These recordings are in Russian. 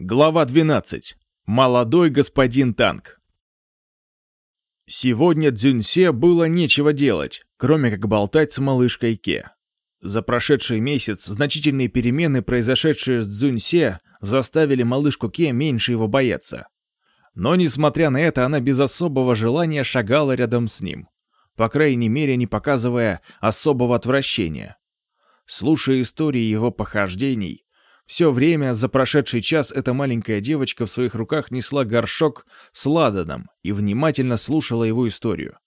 Глава 12. Молодой господин танк. Сегодня Дзюньсе было нечего делать, кроме как болтать с малышкой Ке. За прошедший месяц значительные перемены, произошедшие с Дзюньсе, заставили малышку Ке меньше его бояться. Но, несмотря на это, она без особого желания шагала рядом с ним, по крайней мере, не показывая особого отвращения. Слушая истории его похождений, все время за прошедший час эта маленькая девочка в своих руках несла горшок с ладаном и внимательно слушала его историю.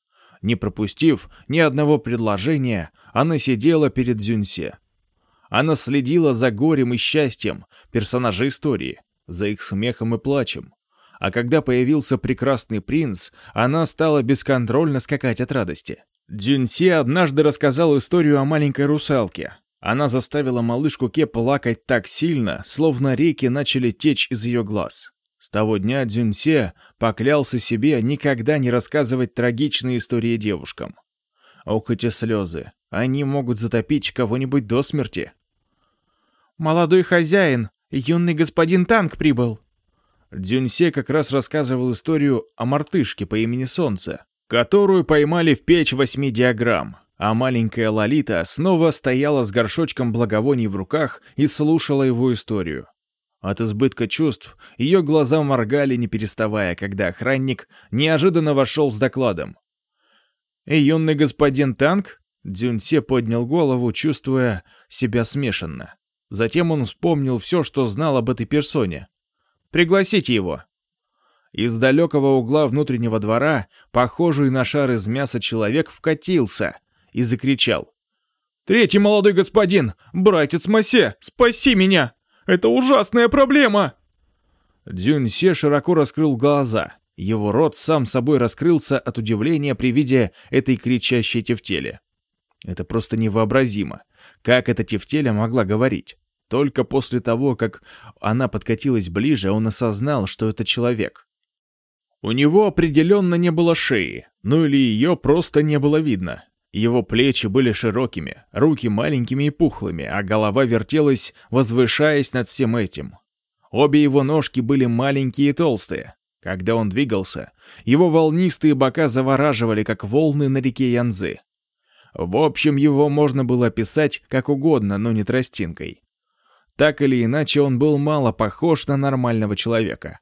Не пропустив ни одного предложения, она сидела перед Зюньсе. Она следила за горем и счастьем персонажей истории, за их смехом и плачем. А когда появился прекрасный принц, она стала бесконтрольно скакать от радости. Дзюньсе однажды рассказал историю о маленькой русалке, она заставила малышку Ке плакать так сильно, словно реки начали течь из ее глаз. С того дня Дзюньсе поклялся себе никогда не рассказывать трагичные истории девушкам. Ох, эти слезы, они могут затопить кого-нибудь до смерти. «Молодой хозяин, юный господин Танк прибыл!» Дзюньсе как раз рассказывал историю о мартышке по имени Солнце, которую поймали в печь восьми диаграмм а маленькая Лолита снова стояла с горшочком благовоний в руках и слушала его историю. От избытка чувств ее глаза моргали, не переставая, когда охранник неожиданно вошел с докладом. «Эй, юный господин Танк?» Дзюньсе поднял голову, чувствуя себя смешанно. Затем он вспомнил все, что знал об этой персоне. «Пригласите его!» Из далекого угла внутреннего двора, похожий на шар из мяса человек, вкатился — и закричал. «Третий молодой господин! Братец Масе! Спаси меня! Это ужасная проблема!» Дзюньсе широко раскрыл глаза. Его рот сам собой раскрылся от удивления при виде этой кричащей тефтели. Это просто невообразимо. Как эта тефтеля могла говорить? Только после того, как она подкатилась ближе, он осознал, что это человек. У него определенно не было шеи, ну или ее просто не было видно. Его плечи были широкими, руки маленькими и пухлыми, а голова вертелась, возвышаясь над всем этим. Обе его ножки были маленькие и толстые. Когда он двигался, его волнистые бока завораживали, как волны на реке Янзы. В общем, его можно было описать как угодно, но не тростинкой. Так или иначе, он был мало похож на нормального человека.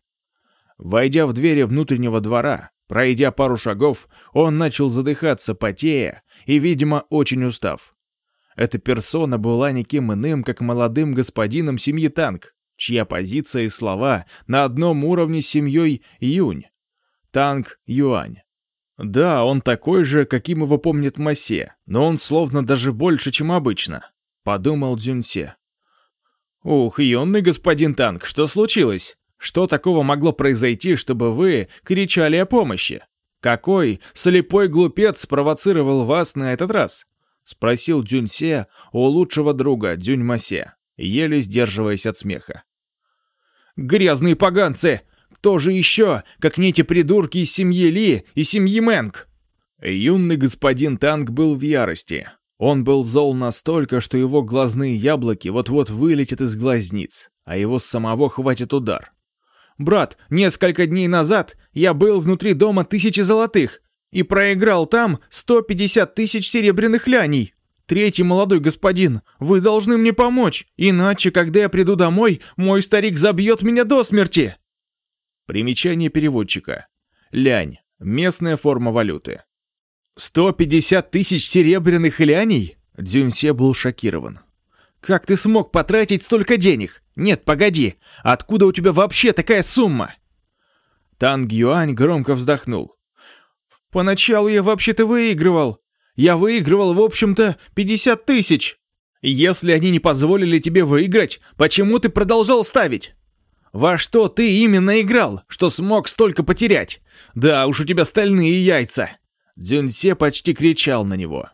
Войдя в двери внутреннего двора, Пройдя пару шагов, он начал задыхаться, потея и, видимо, очень устав. Эта персона была никем иным, как молодым господином семьи Танк, чья позиция и слова на одном уровне с семьей Юнь. Танк Юань. Да, он такой же, каким его помнит Масе, но он словно даже больше, чем обычно, подумал Дзюньсе. Ух, юный господин Танк, что случилось? Что такого могло произойти, чтобы вы кричали о помощи? Какой слепой глупец спровоцировал вас на этот раз? Спросил Дюньсе у лучшего друга Дюньмасе, еле сдерживаясь от смеха. «Грязные поганцы! Кто же еще, как не эти придурки из семьи Ли и семьи Мэнг?» Юный господин Танк был в ярости. Он был зол настолько, что его глазные яблоки вот-вот вылетят из глазниц, а его самого хватит удар. Брат, несколько дней назад я был внутри дома тысячи золотых и проиграл там 150 тысяч серебряных ляней. Третий молодой господин, вы должны мне помочь, иначе, когда я приду домой, мой старик забьет меня до смерти. Примечание переводчика. Лянь. Местная форма валюты. 150 тысяч серебряных ляней? Дзюньсе был шокирован. Как ты смог потратить столько денег? Нет, погоди, откуда у тебя вообще такая сумма? Танг Юань громко вздохнул. Поначалу я вообще-то выигрывал. Я выигрывал, в общем-то, 50 тысяч. Если они не позволили тебе выиграть, почему ты продолжал ставить? Во что ты именно играл, что смог столько потерять? Да уж у тебя стальные яйца. Дзюньсе почти кричал на него.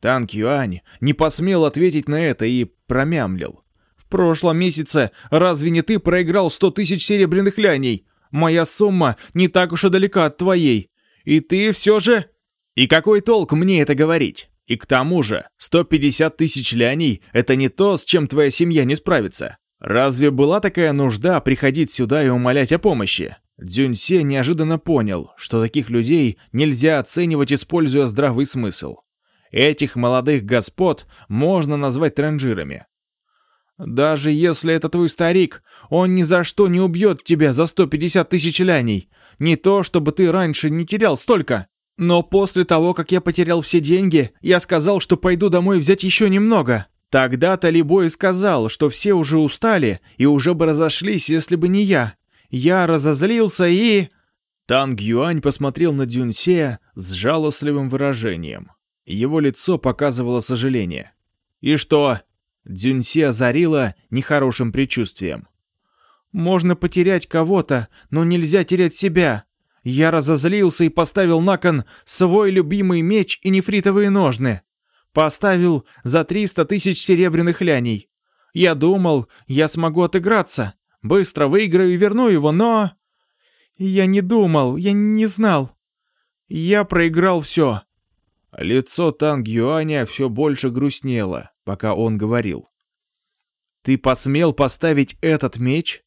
Танк Юань не посмел ответить на это и промямлил. «В прошлом месяце разве не ты проиграл сто тысяч серебряных ляней? Моя сумма не так уж и далека от твоей. И ты все же...» «И какой толк мне это говорить? И к тому же, 150 тысяч ляней — это не то, с чем твоя семья не справится. Разве была такая нужда приходить сюда и умолять о помощи? Дзюньсе неожиданно понял, что таких людей нельзя оценивать, используя здравый смысл. Этих молодых господ можно назвать транжирами. Даже если это твой старик, он ни за что не убьет тебя за 150 тысяч ляней. Не то, чтобы ты раньше не терял столько. Но после того, как я потерял все деньги, я сказал, что пойду домой взять еще немного. Тогда Талибой сказал, что все уже устали и уже бы разошлись, если бы не я. Я разозлился и... Танг Юань посмотрел на Дюнсея с жалостливым выражением. Его лицо показывало сожаление. «И что?» Дзюньси озарила нехорошим предчувствием. «Можно потерять кого-то, но нельзя терять себя. Я разозлился и поставил на кон свой любимый меч и нефритовые ножны. Поставил за 300 тысяч серебряных ляней. Я думал, я смогу отыграться, быстро выиграю и верну его, но... Я не думал, я не знал. Я проиграл все. Лицо Танг Юаня все больше грустнело, пока он говорил. «Ты посмел поставить этот меч?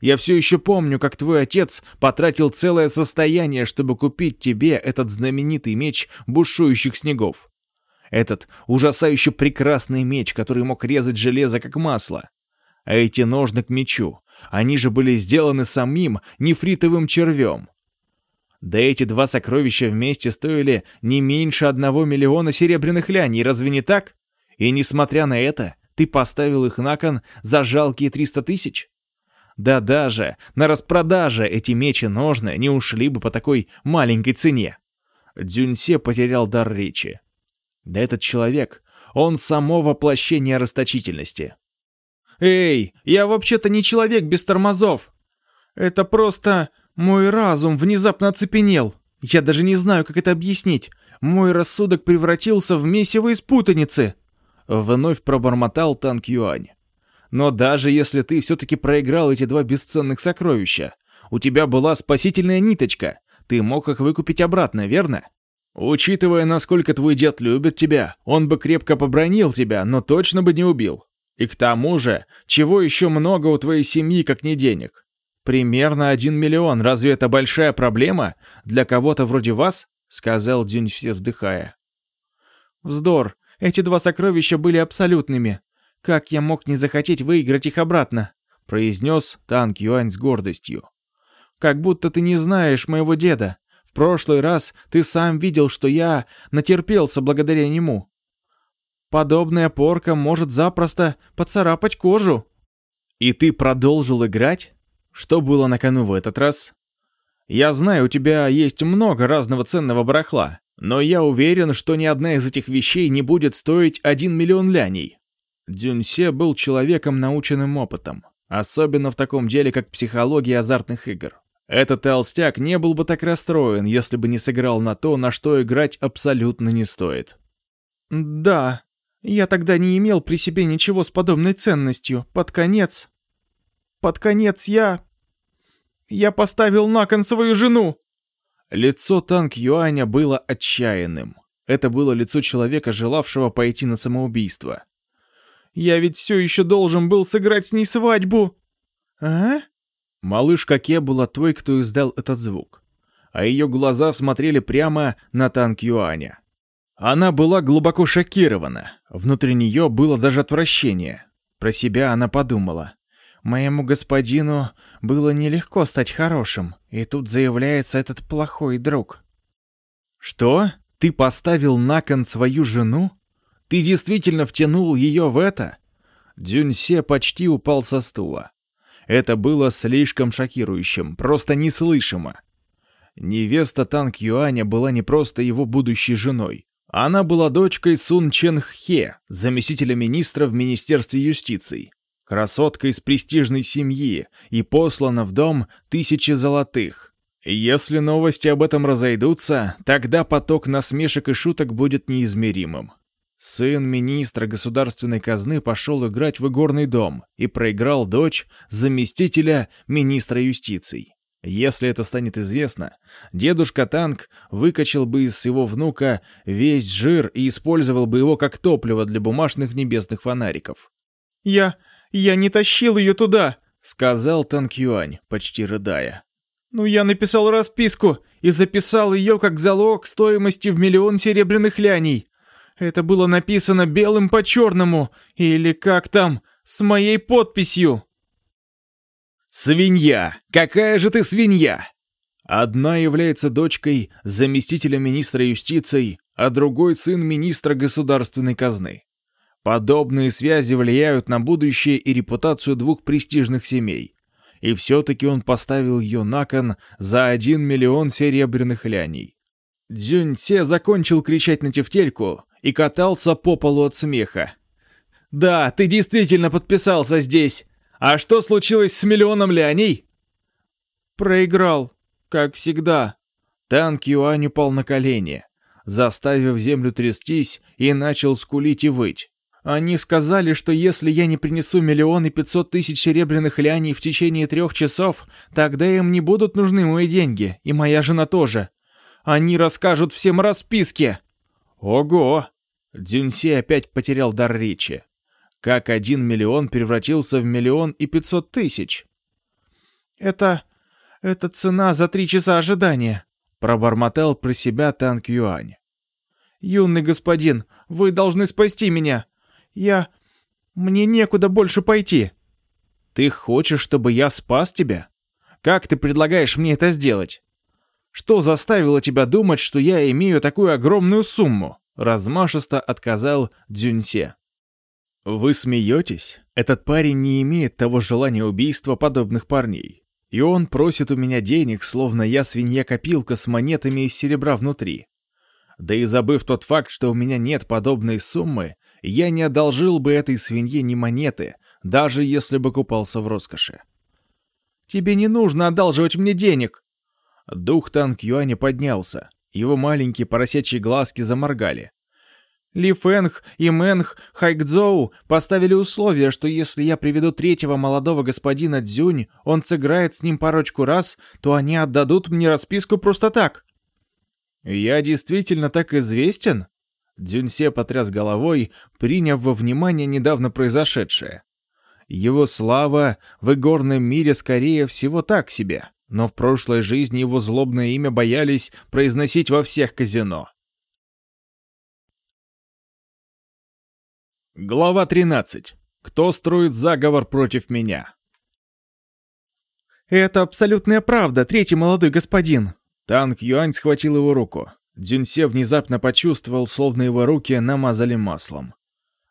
Я все еще помню, как твой отец потратил целое состояние, чтобы купить тебе этот знаменитый меч бушующих снегов. Этот ужасающе прекрасный меч, который мог резать железо как масло. А эти ножны к мечу, они же были сделаны самим нефритовым червем. Да эти два сокровища вместе стоили не меньше одного миллиона серебряных ляней, разве не так? И несмотря на это, ты поставил их на кон за жалкие 300 тысяч? Да даже на распродаже эти мечи-ножны не ушли бы по такой маленькой цене. Дзюньсе потерял дар речи. Да этот человек, он само воплощение расточительности. «Эй, я вообще-то не человек без тормозов. Это просто мой разум внезапно оцепенел. Я даже не знаю, как это объяснить. Мой рассудок превратился в месиво из путаницы. Вновь пробормотал Танк Юань. Но даже если ты все-таки проиграл эти два бесценных сокровища, у тебя была спасительная ниточка. Ты мог их выкупить обратно, верно? Учитывая, насколько твой дед любит тебя, он бы крепко побронил тебя, но точно бы не убил. И к тому же, чего еще много у твоей семьи, как не денег? «Примерно один миллион. Разве это большая проблема для кого-то вроде вас?» — сказал Дюньфсе, вздыхая. «Вздор. Эти два сокровища были абсолютными. Как я мог не захотеть выиграть их обратно?» — произнес Танк Юань с гордостью. «Как будто ты не знаешь моего деда. В прошлый раз ты сам видел, что я натерпелся благодаря нему. Подобная порка может запросто поцарапать кожу». «И ты продолжил играть?» Что было на кону в этот раз? Я знаю, у тебя есть много разного ценного барахла, но я уверен, что ни одна из этих вещей не будет стоить один миллион ляней. Дюньсе был человеком, наученным опытом, особенно в таком деле, как психология азартных игр. Этот толстяк не был бы так расстроен, если бы не сыграл на то, на что играть абсолютно не стоит. «Да, я тогда не имел при себе ничего с подобной ценностью. Под конец под конец я... Я поставил на кон свою жену!» Лицо Танк Юаня было отчаянным. Это было лицо человека, желавшего пойти на самоубийство. «Я ведь все еще должен был сыграть с ней свадьбу!» «А?» Малышка Ке была той, кто издал этот звук. А ее глаза смотрели прямо на Танк Юаня. Она была глубоко шокирована. Внутри нее было даже отвращение. Про себя она подумала. Моему господину было нелегко стать хорошим, и тут заявляется этот плохой друг. Что? Ты поставил на кон свою жену? Ты действительно втянул ее в это? Дюньсе почти упал со стула. Это было слишком шокирующим, просто неслышимо. Невеста Танк Юаня была не просто его будущей женой. Она была дочкой Сун Чен Хе, заместителя министра в Министерстве юстиции красотка из престижной семьи и послана в дом тысячи золотых. Если новости об этом разойдутся, тогда поток насмешек и шуток будет неизмеримым. Сын министра государственной казны пошел играть в игорный дом и проиграл дочь заместителя министра юстиции. Если это станет известно, дедушка Танк выкачал бы из его внука весь жир и использовал бы его как топливо для бумажных небесных фонариков. «Я... Я не тащил ее туда!» — сказал Танк Юань, почти рыдая. «Ну, я написал расписку и записал ее как залог стоимости в миллион серебряных ляней. Это было написано белым по черному, или как там, с моей подписью». «Свинья! Какая же ты свинья!» Одна является дочкой заместителя министра юстиции, а другой сын министра государственной казны. Подобные связи влияют на будущее и репутацию двух престижных семей. И все-таки он поставил ее на кон за один миллион серебряных ляней. Дзюньсе закончил кричать на тефтельку и катался по полу от смеха. «Да, ты действительно подписался здесь! А что случилось с миллионом ляней?» «Проиграл, как всегда». Танк Юань упал на колени, заставив землю трястись и начал скулить и выть. Они сказали, что если я не принесу миллион и пятьсот тысяч серебряных ляней в течение трех часов, тогда им не будут нужны мои деньги, и моя жена тоже. Они расскажут всем расписки. Ого! Дзюньси опять потерял дар речи. Как один миллион превратился в миллион и пятьсот тысяч? Это... это цена за три часа ожидания, пробормотал про себя Танк Юань. «Юный господин, вы должны спасти меня!» Я... Мне некуда больше пойти». «Ты хочешь, чтобы я спас тебя? Как ты предлагаешь мне это сделать? Что заставило тебя думать, что я имею такую огромную сумму?» Размашисто отказал Дзюньсе. «Вы смеетесь? Этот парень не имеет того желания убийства подобных парней. И он просит у меня денег, словно я свинья-копилка с монетами из серебра внутри. Да и забыв тот факт, что у меня нет подобной суммы, я не одолжил бы этой свинье ни монеты, даже если бы купался в роскоши. «Тебе не нужно одалживать мне денег!» Дух Танк Юаня поднялся. Его маленькие поросячьи глазки заморгали. Ли Фэнг и Мэнг Хайгцзоу поставили условие, что если я приведу третьего молодого господина Дзюнь, он сыграет с ним парочку раз, то они отдадут мне расписку просто так. «Я действительно так известен?» Дзюньсе потряс головой, приняв во внимание недавно произошедшее. Его слава в игорном мире скорее всего так себе, но в прошлой жизни его злобное имя боялись произносить во всех казино. Глава 13. Кто строит заговор против меня? «Это абсолютная правда, третий молодой господин!» Танк Юань схватил его руку. Дзюньсе внезапно почувствовал, словно его руки намазали маслом.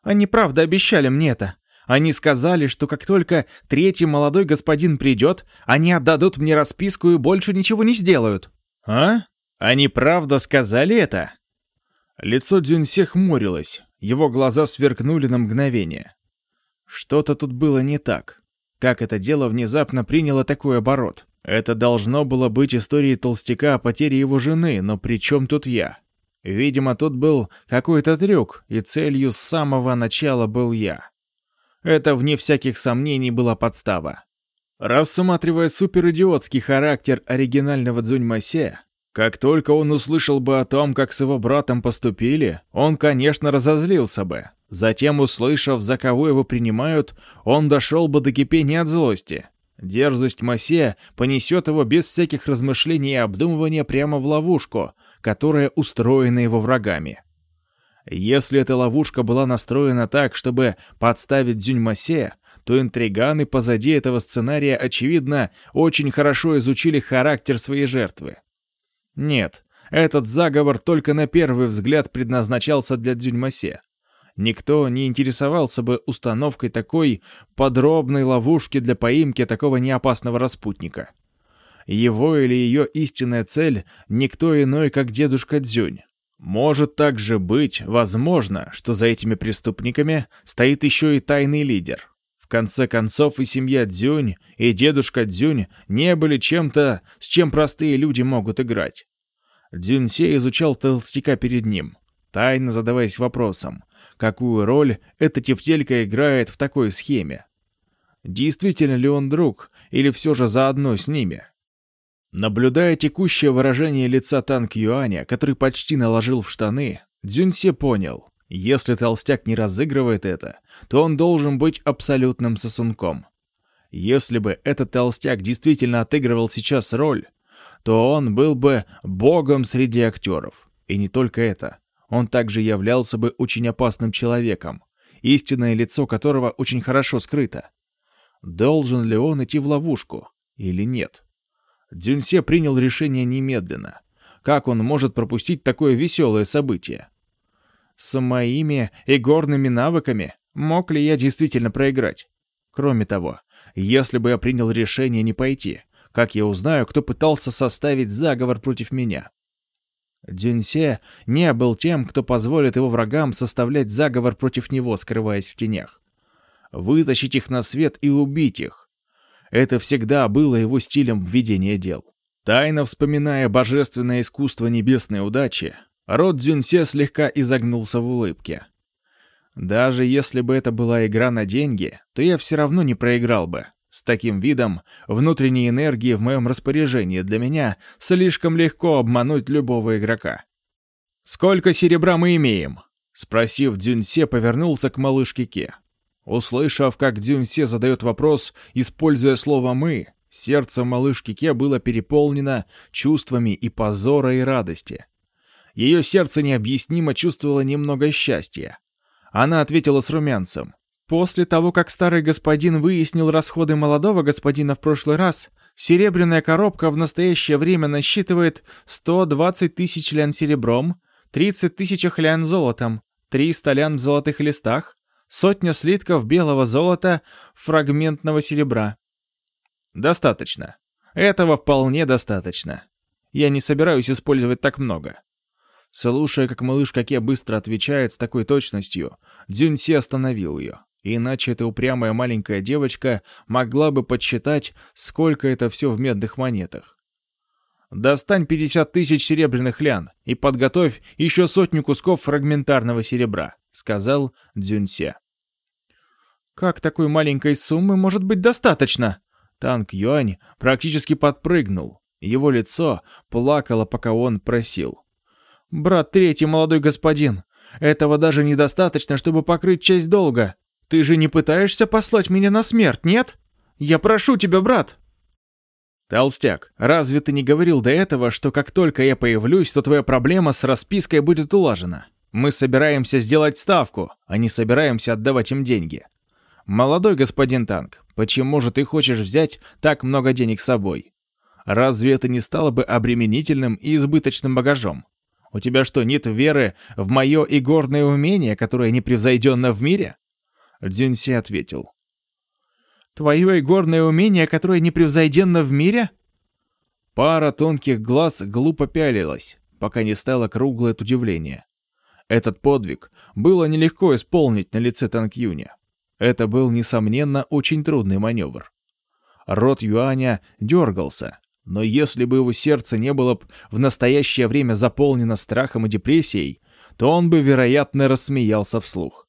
«Они правда обещали мне это. Они сказали, что как только третий молодой господин придет, они отдадут мне расписку и больше ничего не сделают». «А? Они правда сказали это?» Лицо Дзюньсе хмурилось, его глаза сверкнули на мгновение. Что-то тут было не так. Как это дело внезапно приняло такой оборот? Это должно было быть историей толстяка о потере его жены, но при чем тут я? Видимо, тут был какой-то трюк, и целью с самого начала был я. Это, вне всяких сомнений, была подстава. Рассматривая суперидиотский характер оригинального Цзуньмасе, как только он услышал бы о том, как с его братом поступили, он, конечно, разозлился бы. Затем, услышав, за кого его принимают, он дошел бы до кипения от злости. Дерзость Массе понесет его без всяких размышлений и обдумывания прямо в ловушку, которая устроена его врагами. Если эта ловушка была настроена так, чтобы подставить Дзюньмасе, то интриганы позади этого сценария, очевидно, очень хорошо изучили характер своей жертвы. Нет, этот заговор только на первый взгляд предназначался для Дзюньмасе. Никто не интересовался бы установкой такой подробной ловушки для поимки такого неопасного распутника. Его или ее истинная цель — никто иной, как дедушка Дзюнь. Может также быть, возможно, что за этими преступниками стоит еще и тайный лидер. В конце концов, и семья Дзюнь, и дедушка Дзюнь не были чем-то, с чем простые люди могут играть. Дзюньсе изучал толстяка перед ним, тайно задаваясь вопросом, какую роль эта тефтелька играет в такой схеме. Действительно ли он друг, или все же заодно с ними? Наблюдая текущее выражение лица Танк Юаня, который почти наложил в штаны, Дзюньсе понял, Если толстяк не разыгрывает это, то он должен быть абсолютным сосунком. Если бы этот толстяк действительно отыгрывал сейчас роль, то он был бы богом среди актеров. И не только это. Он также являлся бы очень опасным человеком, истинное лицо которого очень хорошо скрыто. Должен ли он идти в ловушку или нет? Дзюньсе принял решение немедленно. Как он может пропустить такое веселое событие? С моими игорными навыками мог ли я действительно проиграть? Кроме того, если бы я принял решение не пойти, как я узнаю, кто пытался составить заговор против меня? Дюньсе не был тем, кто позволит его врагам составлять заговор против него, скрываясь в тенях. Вытащить их на свет и убить их. Это всегда было его стилем введения дел. Тайно вспоминая божественное искусство небесной удачи, рот Дзюньсе слегка изогнулся в улыбке. Даже если бы это была игра на деньги, то я все равно не проиграл бы. С таким видом внутренней энергии в моем распоряжении для меня слишком легко обмануть любого игрока. «Сколько серебра мы имеем?» Спросив, Дзюньсе повернулся к малышке Ке. Услышав, как Дзюньсе задает вопрос, используя слово «мы», сердце малышки Ке было переполнено чувствами и позора, и радости. Ее сердце необъяснимо чувствовало немного счастья. Она ответила с румянцем. После того, как старый господин выяснил расходы молодого господина в прошлый раз, серебряная коробка в настоящее время насчитывает 120 тысяч лян серебром, 30 тысяч лян золотом, 300 лян в золотых листах, сотня слитков белого золота, фрагментного серебра. Достаточно. Этого вполне достаточно. Я не собираюсь использовать так много. Слушая, как малыш Каке быстро отвечает с такой точностью, Дзюньси остановил ее. Иначе эта упрямая маленькая девочка могла бы подсчитать, сколько это все в медных монетах. Достань 50 тысяч серебряных лян и подготовь еще сотню кусков фрагментарного серебра, сказал Дзюньсе. Как такой маленькой суммы может быть достаточно? Танк Юань практически подпрыгнул. Его лицо плакало, пока он просил. «Брат третий, молодой господин, этого даже недостаточно, чтобы покрыть часть долга. Ты же не пытаешься послать меня на смерть, нет? Я прошу тебя, брат!» «Толстяк, разве ты не говорил до этого, что как только я появлюсь, то твоя проблема с распиской будет улажена? Мы собираемся сделать ставку, а не собираемся отдавать им деньги. Молодой господин Танк, почему же ты хочешь взять так много денег с собой? Разве это не стало бы обременительным и избыточным багажом? У тебя что, нет веры в мое игорное умение, которое непревзойденно в мире?» Дзюньси ответил. «Твое игорное умение, которое непревзойденно в мире?» Пара тонких глаз глупо пялилась, пока не стало круглое от удивления. Этот подвиг было нелегко исполнить на лице Танкюня. Это был, несомненно, очень трудный маневр. Рот Юаня дергался, но если бы его сердце не было в настоящее время заполнено страхом и депрессией, то он бы, вероятно, рассмеялся вслух.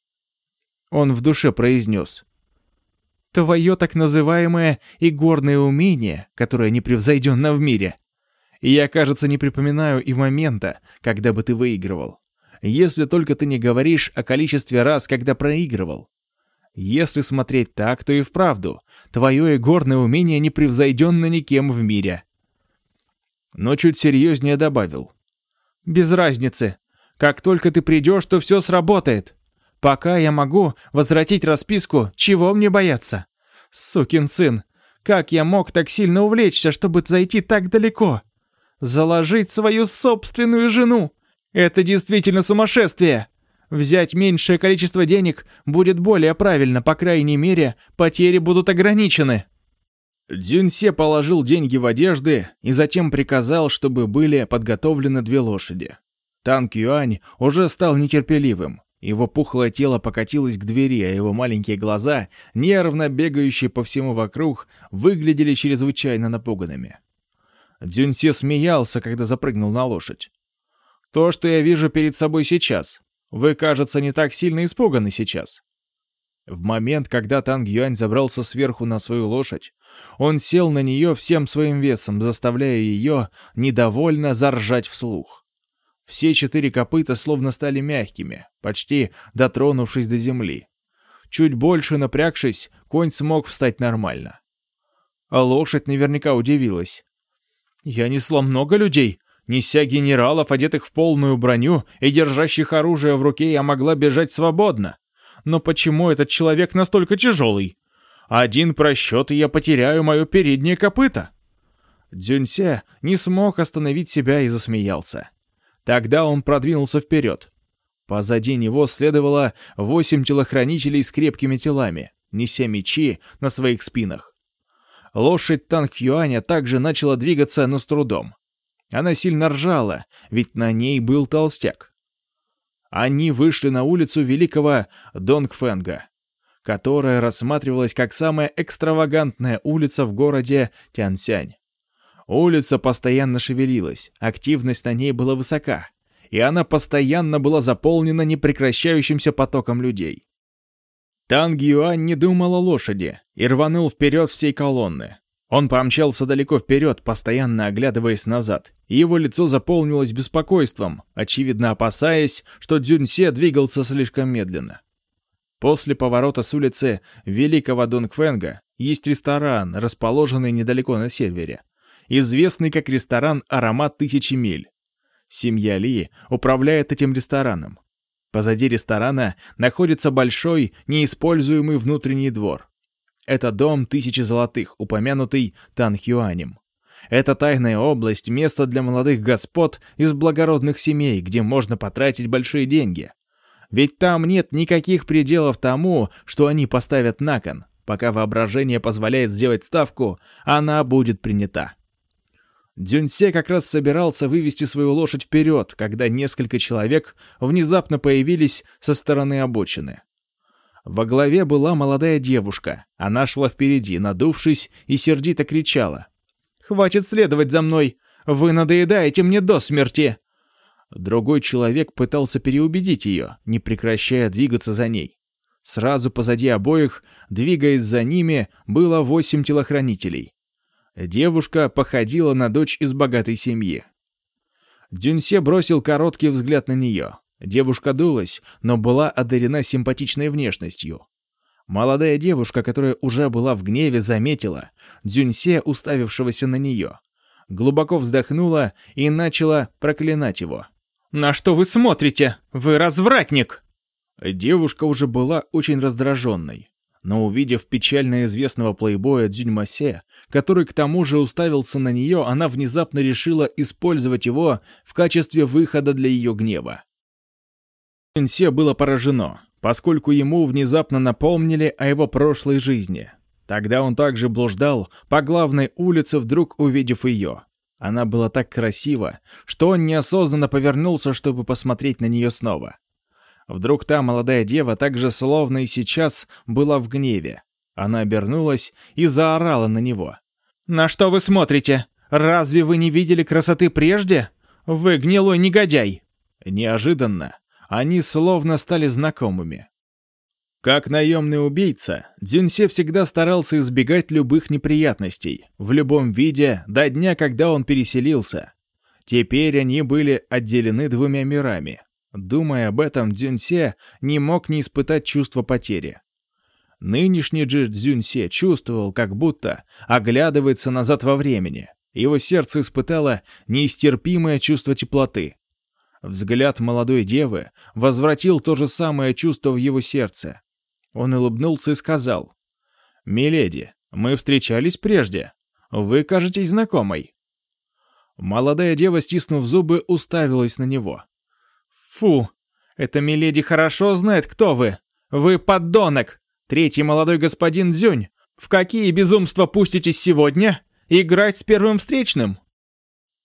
Он в душе произнес. «Твое так называемое игорное умение, которое непревзойденно в мире. Я, кажется, не припоминаю и момента, когда бы ты выигрывал. Если только ты не говоришь о количестве раз, когда проигрывал. Если смотреть так, то и вправду, твое игорное умение непревзойденно никем в мире». Но чуть серьезнее добавил. «Без разницы. Как только ты придешь, то все сработает. Пока я могу возвратить расписку, чего мне бояться? Сукин сын, как я мог так сильно увлечься, чтобы зайти так далеко? Заложить свою собственную жену? Это действительно сумасшествие! Взять меньшее количество денег будет более правильно, по крайней мере, потери будут ограничены. Дзюньсе положил деньги в одежды и затем приказал, чтобы были подготовлены две лошади. Танк Юань уже стал нетерпеливым. Его пухлое тело покатилось к двери, а его маленькие глаза, нервно бегающие по всему вокруг, выглядели чрезвычайно напуганными. Дзюньсе смеялся, когда запрыгнул на лошадь. «То, что я вижу перед собой сейчас. Вы, кажется, не так сильно испуганы сейчас». В момент, когда Танг Юань забрался сверху на свою лошадь, он сел на нее всем своим весом, заставляя ее недовольно заржать вслух. Все четыре копыта словно стали мягкими, почти дотронувшись до земли. Чуть больше напрягшись, конь смог встать нормально. А лошадь наверняка удивилась. «Я несла много людей. Неся генералов, одетых в полную броню и держащих оружие в руке, я могла бежать свободно. Но почему этот человек настолько тяжелый? Один просчет, и я потеряю мое переднее копыто». Дзюньсе не смог остановить себя и засмеялся. Тогда он продвинулся вперед. Позади него следовало восемь телохранителей с крепкими телами, неся мечи на своих спинах. Лошадь танк Юаня также начала двигаться, но с трудом. Она сильно ржала, ведь на ней был толстяк. Они вышли на улицу великого Донгфенга, которая рассматривалась как самая экстравагантная улица в городе Тяньсянь. Улица постоянно шевелилась, активность на ней была высока, и она постоянно была заполнена непрекращающимся потоком людей. Танг Юань не думал о лошади и рванул вперед всей колонны. Он помчался далеко вперед, постоянно оглядываясь назад, и его лицо заполнилось беспокойством, очевидно опасаясь, что Дзюньсе двигался слишком медленно. После поворота с улицы Великого Донгфенга есть ресторан, расположенный недалеко на севере известный как ресторан «Аромат тысячи миль». Семья Ли управляет этим рестораном. Позади ресторана находится большой, неиспользуемый внутренний двор. Это дом тысячи золотых, упомянутый Танхюанем. Это тайная область, место для молодых господ из благородных семей, где можно потратить большие деньги. Ведь там нет никаких пределов тому, что они поставят на кон. Пока воображение позволяет сделать ставку, она будет принята. Дюньсе как раз собирался вывести свою лошадь вперед, когда несколько человек внезапно появились со стороны обочины. Во главе была молодая девушка. Она шла впереди, надувшись, и сердито кричала. «Хватит следовать за мной! Вы надоедаете мне до смерти!» Другой человек пытался переубедить ее, не прекращая двигаться за ней. Сразу позади обоих, двигаясь за ними, было восемь телохранителей. Девушка походила на дочь из богатой семьи. Дюньсе бросил короткий взгляд на нее. Девушка дулась, но была одарена симпатичной внешностью. Молодая девушка, которая уже была в гневе, заметила Дюньсе, уставившегося на нее. Глубоко вздохнула и начала проклинать его. «На что вы смотрите? Вы развратник!» Девушка уже была очень раздраженной но увидев печально известного плейбоя Дзюньмасе, который к тому же уставился на нее, она внезапно решила использовать его в качестве выхода для ее гнева. Дзюньсе было поражено, поскольку ему внезапно напомнили о его прошлой жизни. Тогда он также блуждал по главной улице, вдруг увидев ее. Она была так красива, что он неосознанно повернулся, чтобы посмотреть на нее снова. Вдруг та молодая дева так же словно и сейчас была в гневе. Она обернулась и заорала на него. «На что вы смотрите? Разве вы не видели красоты прежде? Вы гнилой негодяй!» Неожиданно они словно стали знакомыми. Как наемный убийца, Дзюньсе всегда старался избегать любых неприятностей, в любом виде, до дня, когда он переселился. Теперь они были отделены двумя мирами, Думая об этом, Дзюньсе не мог не испытать чувство потери. Нынешний Джи Цзюньсе чувствовал, как будто оглядывается назад во времени. Его сердце испытало неистерпимое чувство теплоты. Взгляд молодой девы возвратил то же самое чувство в его сердце. Он улыбнулся и сказал, «Миледи, мы встречались прежде. Вы кажетесь знакомой». Молодая дева, стиснув зубы, уставилась на него. Фу, эта миледи хорошо знает, кто вы. Вы поддонок. Третий молодой господин Дзюнь. В какие безумства пуститесь сегодня? Играть с первым встречным?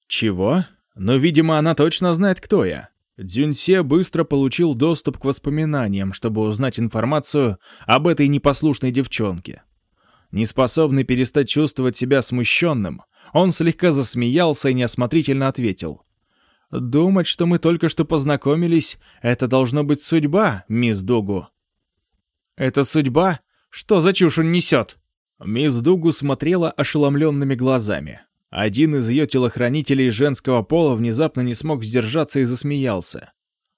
Чего? Но, видимо, она точно знает, кто я. Дзюньсе быстро получил доступ к воспоминаниям, чтобы узнать информацию об этой непослушной девчонке. Неспособный перестать чувствовать себя смущенным, он слегка засмеялся и неосмотрительно ответил. Думать, что мы только что познакомились, это должно быть судьба, мисс Дугу». «Это судьба? Что за чушь он несет?» Мисс Дугу смотрела ошеломленными глазами. Один из ее телохранителей женского пола внезапно не смог сдержаться и засмеялся.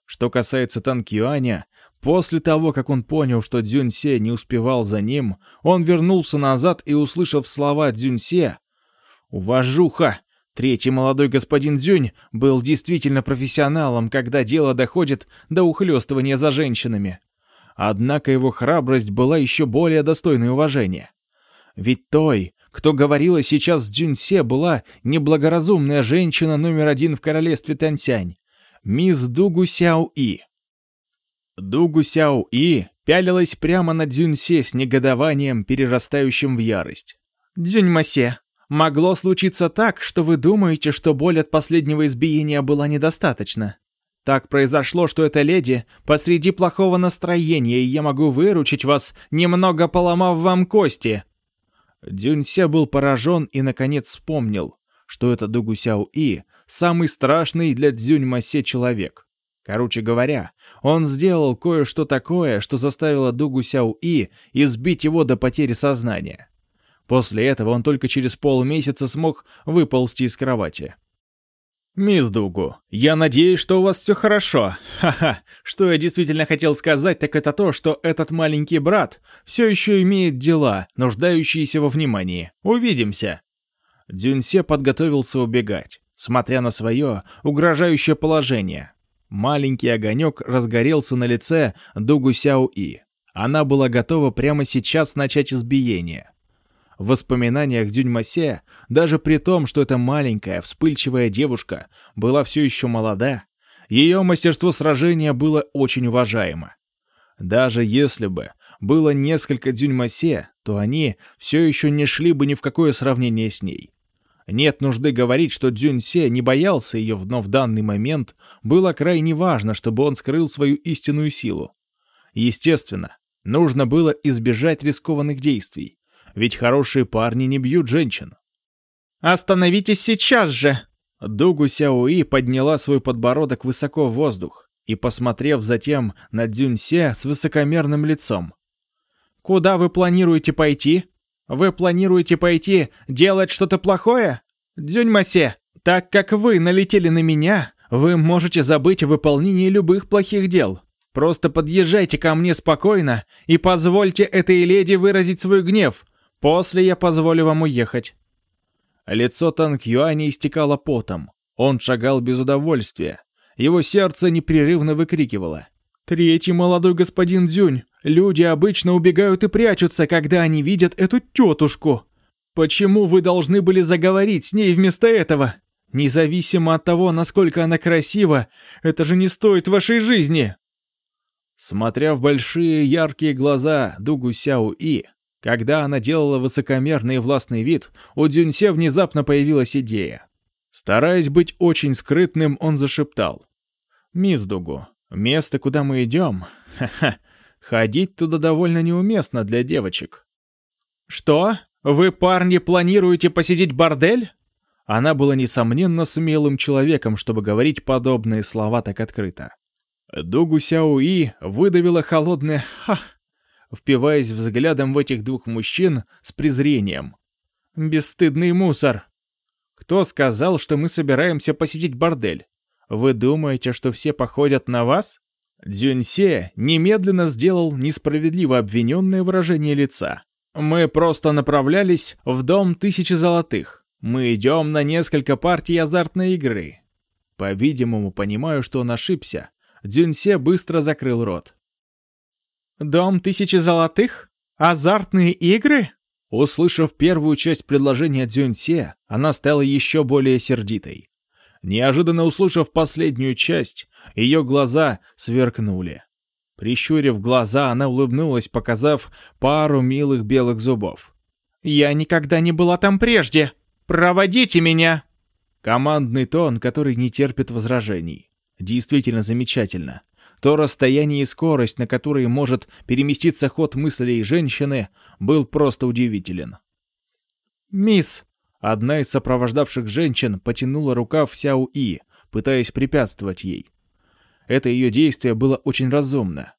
Что касается Тан Кюаня, после того, как он понял, что Дзюньсе не успевал за ним, он вернулся назад и, услышав слова Дзюньсе, «Уважуха! Третий молодой господин Дзюнь был действительно профессионалом, когда дело доходит до ухлёстывания за женщинами. Однако его храбрость была еще более достойной уважения. Ведь той, кто говорила сейчас с Дзюньсе, была неблагоразумная женщина номер один в королевстве Тансянь, мисс Дугу Сяо И. Дугу Сяо И пялилась прямо на Дзюньсе с негодованием, перерастающим в ярость. «Дзюньмасе, могло случиться так, что вы думаете, что боль от последнего избиения была недостаточна. Так произошло, что эта леди посреди плохого настроения, и я могу выручить вас, немного поломав вам кости». Дзюньсе был поражен и, наконец, вспомнил, что это Дугу Сяо И самый страшный для Дзюнь-Масе человек. Короче говоря, он сделал кое-что такое, что заставило Дугу Сяо И избить его до потери сознания. После этого он только через полмесяца смог выползти из кровати. «Мисс Дугу, я надеюсь, что у вас все хорошо. Ха-ха, что я действительно хотел сказать, так это то, что этот маленький брат все еще имеет дела, нуждающиеся во внимании. Увидимся!» Дюнсе подготовился убегать смотря на свое угрожающее положение. Маленький огонек разгорелся на лице Дугу Сяо И. Она была готова прямо сейчас начать избиение. В воспоминаниях Дюньмасе, даже при том, что эта маленькая, вспыльчивая девушка была все еще молода, ее мастерство сражения было очень уважаемо. Даже если бы было несколько Дюньмасе, то они все еще не шли бы ни в какое сравнение с ней. Нет нужды говорить, что Дзюньсе не боялся ее, но в данный момент было крайне важно, чтобы он скрыл свою истинную силу. Естественно, нужно было избежать рискованных действий, ведь хорошие парни не бьют женщин. «Остановитесь сейчас же!» Дугу Сяои подняла свой подбородок высоко в воздух и, посмотрев затем на Дзюньсе с высокомерным лицом. «Куда вы планируете пойти?» Вы планируете пойти делать что-то плохое? Дзюньмасе, так как вы налетели на меня, вы можете забыть о выполнении любых плохих дел. Просто подъезжайте ко мне спокойно и позвольте этой леди выразить свой гнев. После я позволю вам уехать». Лицо Танк Юани истекало потом. Он шагал без удовольствия. Его сердце непрерывно выкрикивало. «Третий молодой господин Дзюнь, Люди обычно убегают и прячутся, когда они видят эту тетушку. Почему вы должны были заговорить с ней вместо этого? Независимо от того, насколько она красива, это же не стоит вашей жизни!» Смотря в большие яркие глаза Дугу Сяо И, когда она делала высокомерный и властный вид, у Дюньсе внезапно появилась идея. Стараясь быть очень скрытным, он зашептал. «Мисс Дугу, место, куда мы идем, ха-ха, Ходить туда довольно неуместно для девочек. «Что? Вы, парни, планируете посетить бордель?» Она была, несомненно, смелым человеком, чтобы говорить подобные слова так открыто. Дугу Сяои выдавила холодное «ха», впиваясь взглядом в этих двух мужчин с презрением. «Бесстыдный мусор!» «Кто сказал, что мы собираемся посетить бордель? Вы думаете, что все походят на вас?» Дзюньсе немедленно сделал несправедливо обвиненное выражение лица. «Мы просто направлялись в дом тысячи золотых. Мы идем на несколько партий азартной игры». По-видимому, понимаю, что он ошибся, Дзюньсе быстро закрыл рот. «Дом тысячи золотых? Азартные игры?» Услышав первую часть предложения Дзюньсе, она стала еще более сердитой. Неожиданно услышав последнюю часть, ее глаза сверкнули. Прищурив глаза, она улыбнулась, показав пару милых белых зубов. «Я никогда не была там прежде! Проводите меня!» Командный тон, который не терпит возражений. Действительно замечательно. То расстояние и скорость, на которые может переместиться ход мыслей женщины, был просто удивителен. «Мисс!» Одна из сопровождавших женщин потянула рукав Сяо И, пытаясь препятствовать ей. Это ее действие было очень разумно.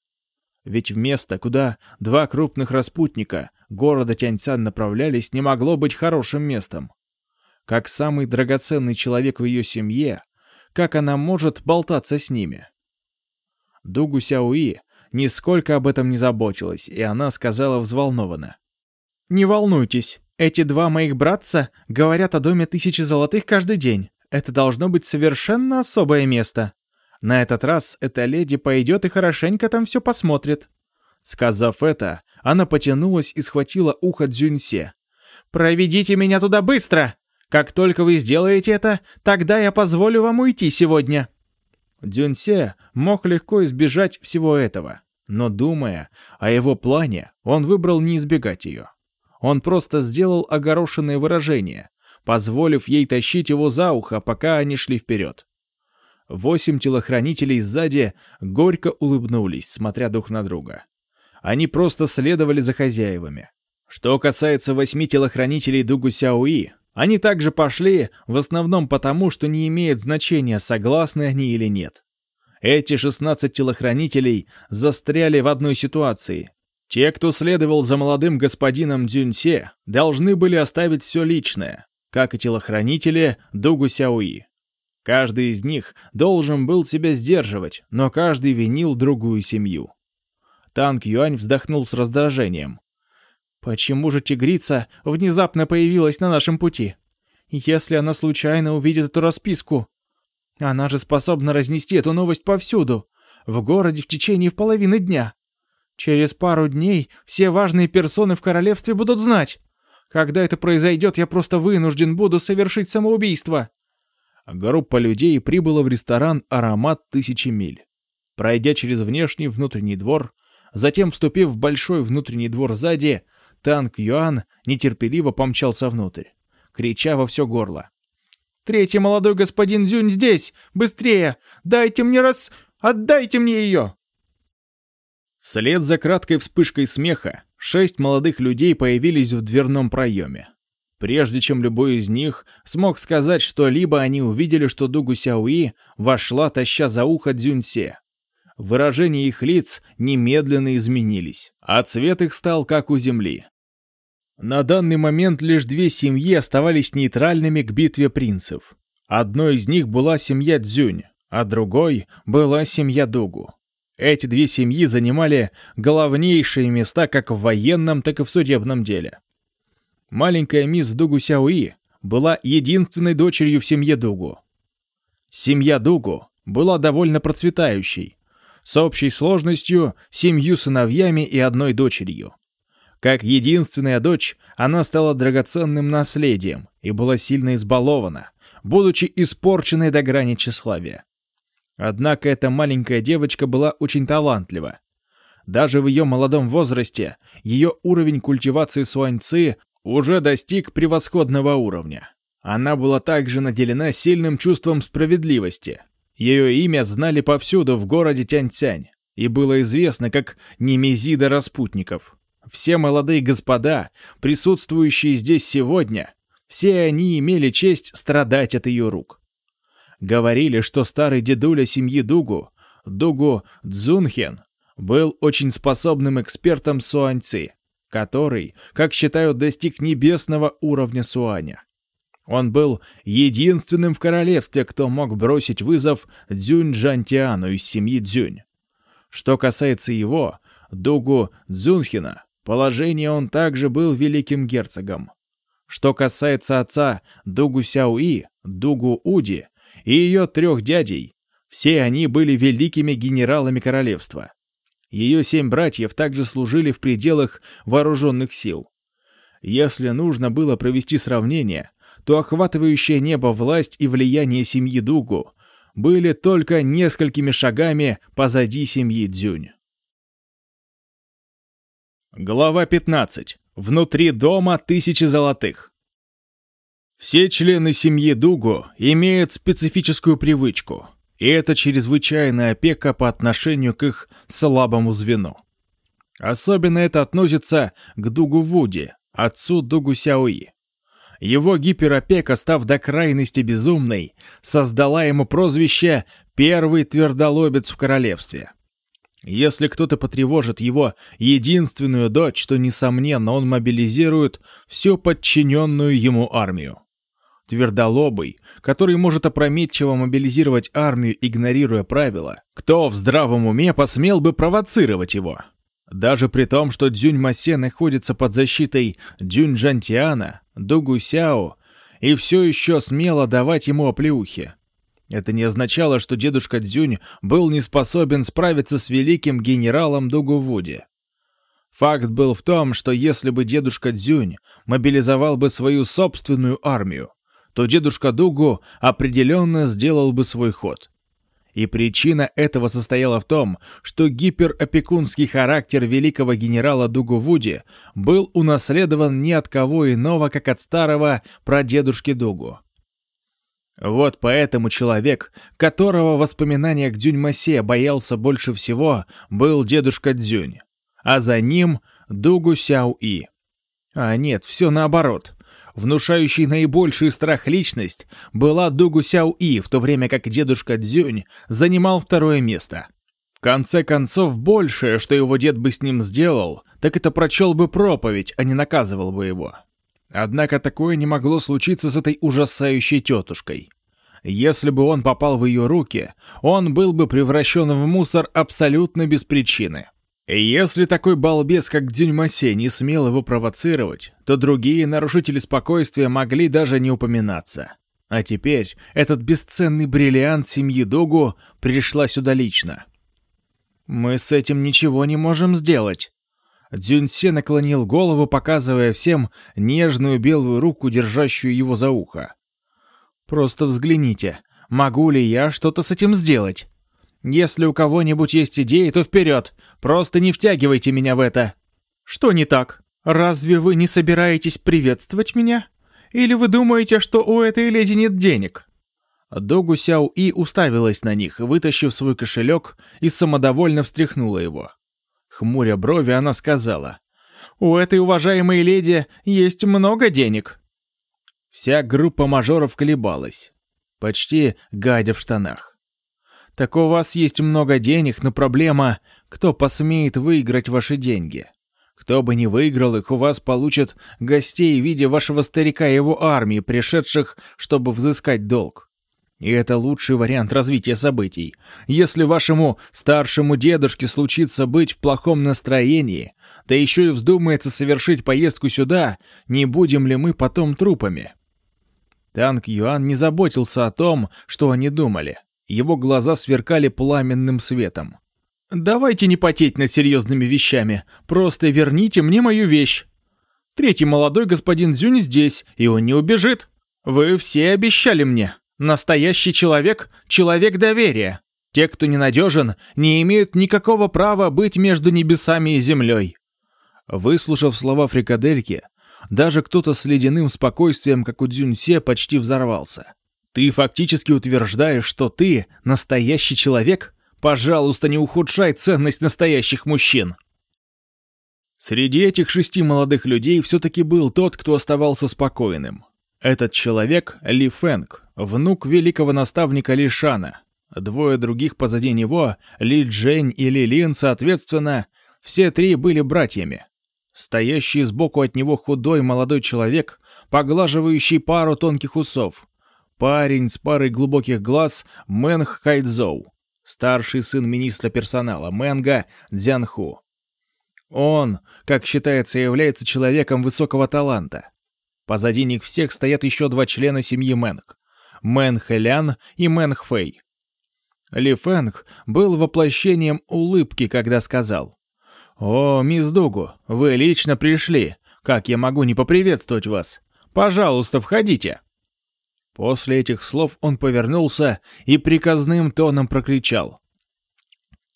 Ведь место, куда два крупных распутника города Тяньцан направлялись, не могло быть хорошим местом. как самый драгоценный человек в ее семье, как она может болтаться с ними. Дугу Сяуи нисколько об этом не заботилась, и она сказала взволнованно. «Не волнуйтесь, эти два моих братца говорят о доме тысячи золотых каждый день. Это должно быть совершенно особое место. На этот раз эта леди пойдет и хорошенько там все посмотрит». Сказав это, она потянулась и схватила ухо Дзюньсе. «Проведите меня туда быстро! Как только вы сделаете это, тогда я позволю вам уйти сегодня!» Дзюньсе мог легко избежать всего этого, но, думая о его плане, он выбрал не избегать ее. Он просто сделал огорошенное выражение, позволив ей тащить его за ухо, пока они шли вперед. Восемь телохранителей сзади горько улыбнулись, смотря друг на друга. Они просто следовали за хозяевами. Что касается восьми телохранителей Дугу Сяои, они также пошли в основном потому, что не имеет значения, согласны они или нет. Эти 16 телохранителей застряли в одной ситуации. Те, кто следовал за молодым господином Дзюньсе, должны были оставить все личное, как и телохранители Дугу Сяои. Каждый из них должен был себя сдерживать, но каждый винил другую семью. Танк Юань вздохнул с раздражением. «Почему же тигрица внезапно появилась на нашем пути? Если она случайно увидит эту расписку, она же способна разнести эту новость повсюду, в городе в течение половины дня. Через пару дней все важные персоны в королевстве будут знать. Когда это произойдет, я просто вынужден буду совершить самоубийство». Группа людей прибыла в ресторан «Аромат тысячи миль». Пройдя через внешний внутренний двор, затем вступив в большой внутренний двор сзади, танк Юан нетерпеливо помчался внутрь, крича во все горло. «Третий молодой господин Зюнь здесь! Быстрее! Дайте мне раз... Отдайте мне ее!» Вслед за краткой вспышкой смеха шесть молодых людей появились в дверном проеме. Прежде чем любой из них смог сказать что-либо, они увидели, что Дугу Сяуи вошла, таща за ухо Дзюньсе. Выражения их лиц немедленно изменились, а цвет их стал как у земли. На данный момент лишь две семьи оставались нейтральными к битве принцев. Одной из них была семья Дзюнь, а другой была семья Дугу. Эти две семьи занимали главнейшие места как в военном, так и в судебном деле. Маленькая мисс Дугу Сяуи была единственной дочерью в семье Дугу. Семья Дугу была довольно процветающей, с общей сложностью семью сыновьями и одной дочерью. Как единственная дочь, она стала драгоценным наследием и была сильно избалована, будучи испорченной до грани тщеславия. Однако эта маленькая девочка была очень талантлива. Даже в ее молодом возрасте ее уровень культивации суаньцы уже достиг превосходного уровня. Она была также наделена сильным чувством справедливости. Ее имя знали повсюду в городе Тяньцянь и было известно как Немезида Распутников. Все молодые господа, присутствующие здесь сегодня, все они имели честь страдать от ее рук. Говорили, что старый дедуля семьи Дугу, Дугу Цзунхен, был очень способным экспертом суаньцы, который, как считают, достиг небесного уровня суаня. Он был единственным в королевстве, кто мог бросить вызов Дзюнь Джантиану из семьи Дзюнь. Что касается его, Дугу Цзунхена, положение он также был великим герцогом. Что касается отца Дугу Сяуи, Дугу Уди, и ее трех дядей. Все они были великими генералами королевства. Ее семь братьев также служили в пределах вооруженных сил. Если нужно было провести сравнение, то охватывающее небо власть и влияние семьи Дугу были только несколькими шагами позади семьи Дзюнь. Глава 15. Внутри дома тысячи золотых. Все члены семьи Дуго имеют специфическую привычку, и это чрезвычайная опека по отношению к их слабому звену. Особенно это относится к Дугу Вуди, отцу Дугу Сяои. Его гиперопека, став до крайности безумной, создала ему прозвище «Первый твердолобец в королевстве». Если кто-то потревожит его единственную дочь, то, несомненно, он мобилизирует всю подчиненную ему армию. Твердолобый, который может опрометчиво мобилизировать армию, игнорируя правила, кто в здравом уме посмел бы провоцировать его? Даже при том, что Дзюнь Масе находится под защитой Дзюнь Джантиана, Дугу Сяо, и все еще смело давать ему оплеухи. Это не означало, что дедушка Дзюнь был не способен справиться с великим генералом Дугу Вуди. Факт был в том, что если бы дедушка Дзюнь мобилизовал бы свою собственную армию, то дедушка Дугу определенно сделал бы свой ход. И причина этого состояла в том, что гиперопекунский характер великого генерала Дугу Вуди был унаследован не от кого иного, как от старого прадедушки Дугу. Вот поэтому человек, которого в воспоминаниях Дзюнь-Масе боялся больше всего, был дедушка Дзюнь, а за ним Дугу Сяо-И. А нет, все наоборот. Внушающей наибольший страх личность была Дугу Сяо-И, в то время как дедушка Дзюнь занимал второе место. В конце концов, большее, что его дед бы с ним сделал, так это прочел бы проповедь, а не наказывал бы его. Однако такое не могло случиться с этой ужасающей тетушкой. Если бы он попал в ее руки, он был бы превращен в мусор абсолютно без причины. Если такой балбес, как Дюньмасе, не смел его провоцировать, то другие нарушители спокойствия могли даже не упоминаться. А теперь этот бесценный бриллиант семьи Дугу пришла сюда лично. «Мы с этим ничего не можем сделать». Дзюньсе наклонил голову, показывая всем нежную белую руку, держащую его за ухо. «Просто взгляните, могу ли я что-то с этим сделать?» Если у кого-нибудь есть идеи, то вперед. Просто не втягивайте меня в это. Что не так? Разве вы не собираетесь приветствовать меня? Или вы думаете, что у этой леди нет денег? Догу Сяо И уставилась на них, вытащив свой кошелек и самодовольно встряхнула его. Хмуря брови, она сказала, «У этой уважаемой леди есть много денег». Вся группа мажоров колебалась, почти гадя в штанах. Так у вас есть много денег, но проблема, кто посмеет выиграть ваши деньги. Кто бы ни выиграл их, у вас получат гостей в виде вашего старика и его армии, пришедших, чтобы взыскать долг. И это лучший вариант развития событий. Если вашему старшему дедушке случится быть в плохом настроении, да еще и вздумается совершить поездку сюда, не будем ли мы потом трупами? Танк Юан не заботился о том, что они думали. Его глаза сверкали пламенным светом. «Давайте не потеть над серьезными вещами. Просто верните мне мою вещь. Третий молодой господин Зюнь здесь, и он не убежит. Вы все обещали мне. Настоящий человек — человек доверия. Те, кто ненадежен, не имеют никакого права быть между небесами и землей». Выслушав слова фрикадельки, даже кто-то с ледяным спокойствием, как у Дзюньсе, почти взорвался. Ты фактически утверждаешь, что ты настоящий человек? Пожалуйста, не ухудшай ценность настоящих мужчин. Среди этих шести молодых людей все-таки был тот, кто оставался спокойным. Этот человек — Ли Фэнг, внук великого наставника Ли Шана. Двое других позади него, Ли Джень и Ли Лин, соответственно, все три были братьями. Стоящий сбоку от него худой молодой человек, поглаживающий пару тонких усов, Парень с парой глубоких глаз Мэнх Хайдзоу, старший сын министра персонала Мэнга Дзянху. Он, как считается, является человеком высокого таланта. Позади них всех стоят еще два члена семьи Мэнг — Мэн Хэлян и Мэн Фэй. Ли Фэнг был воплощением улыбки, когда сказал «О, мисс Дугу, вы лично пришли. Как я могу не поприветствовать вас? Пожалуйста, входите». После этих слов он повернулся и приказным тоном прокричал.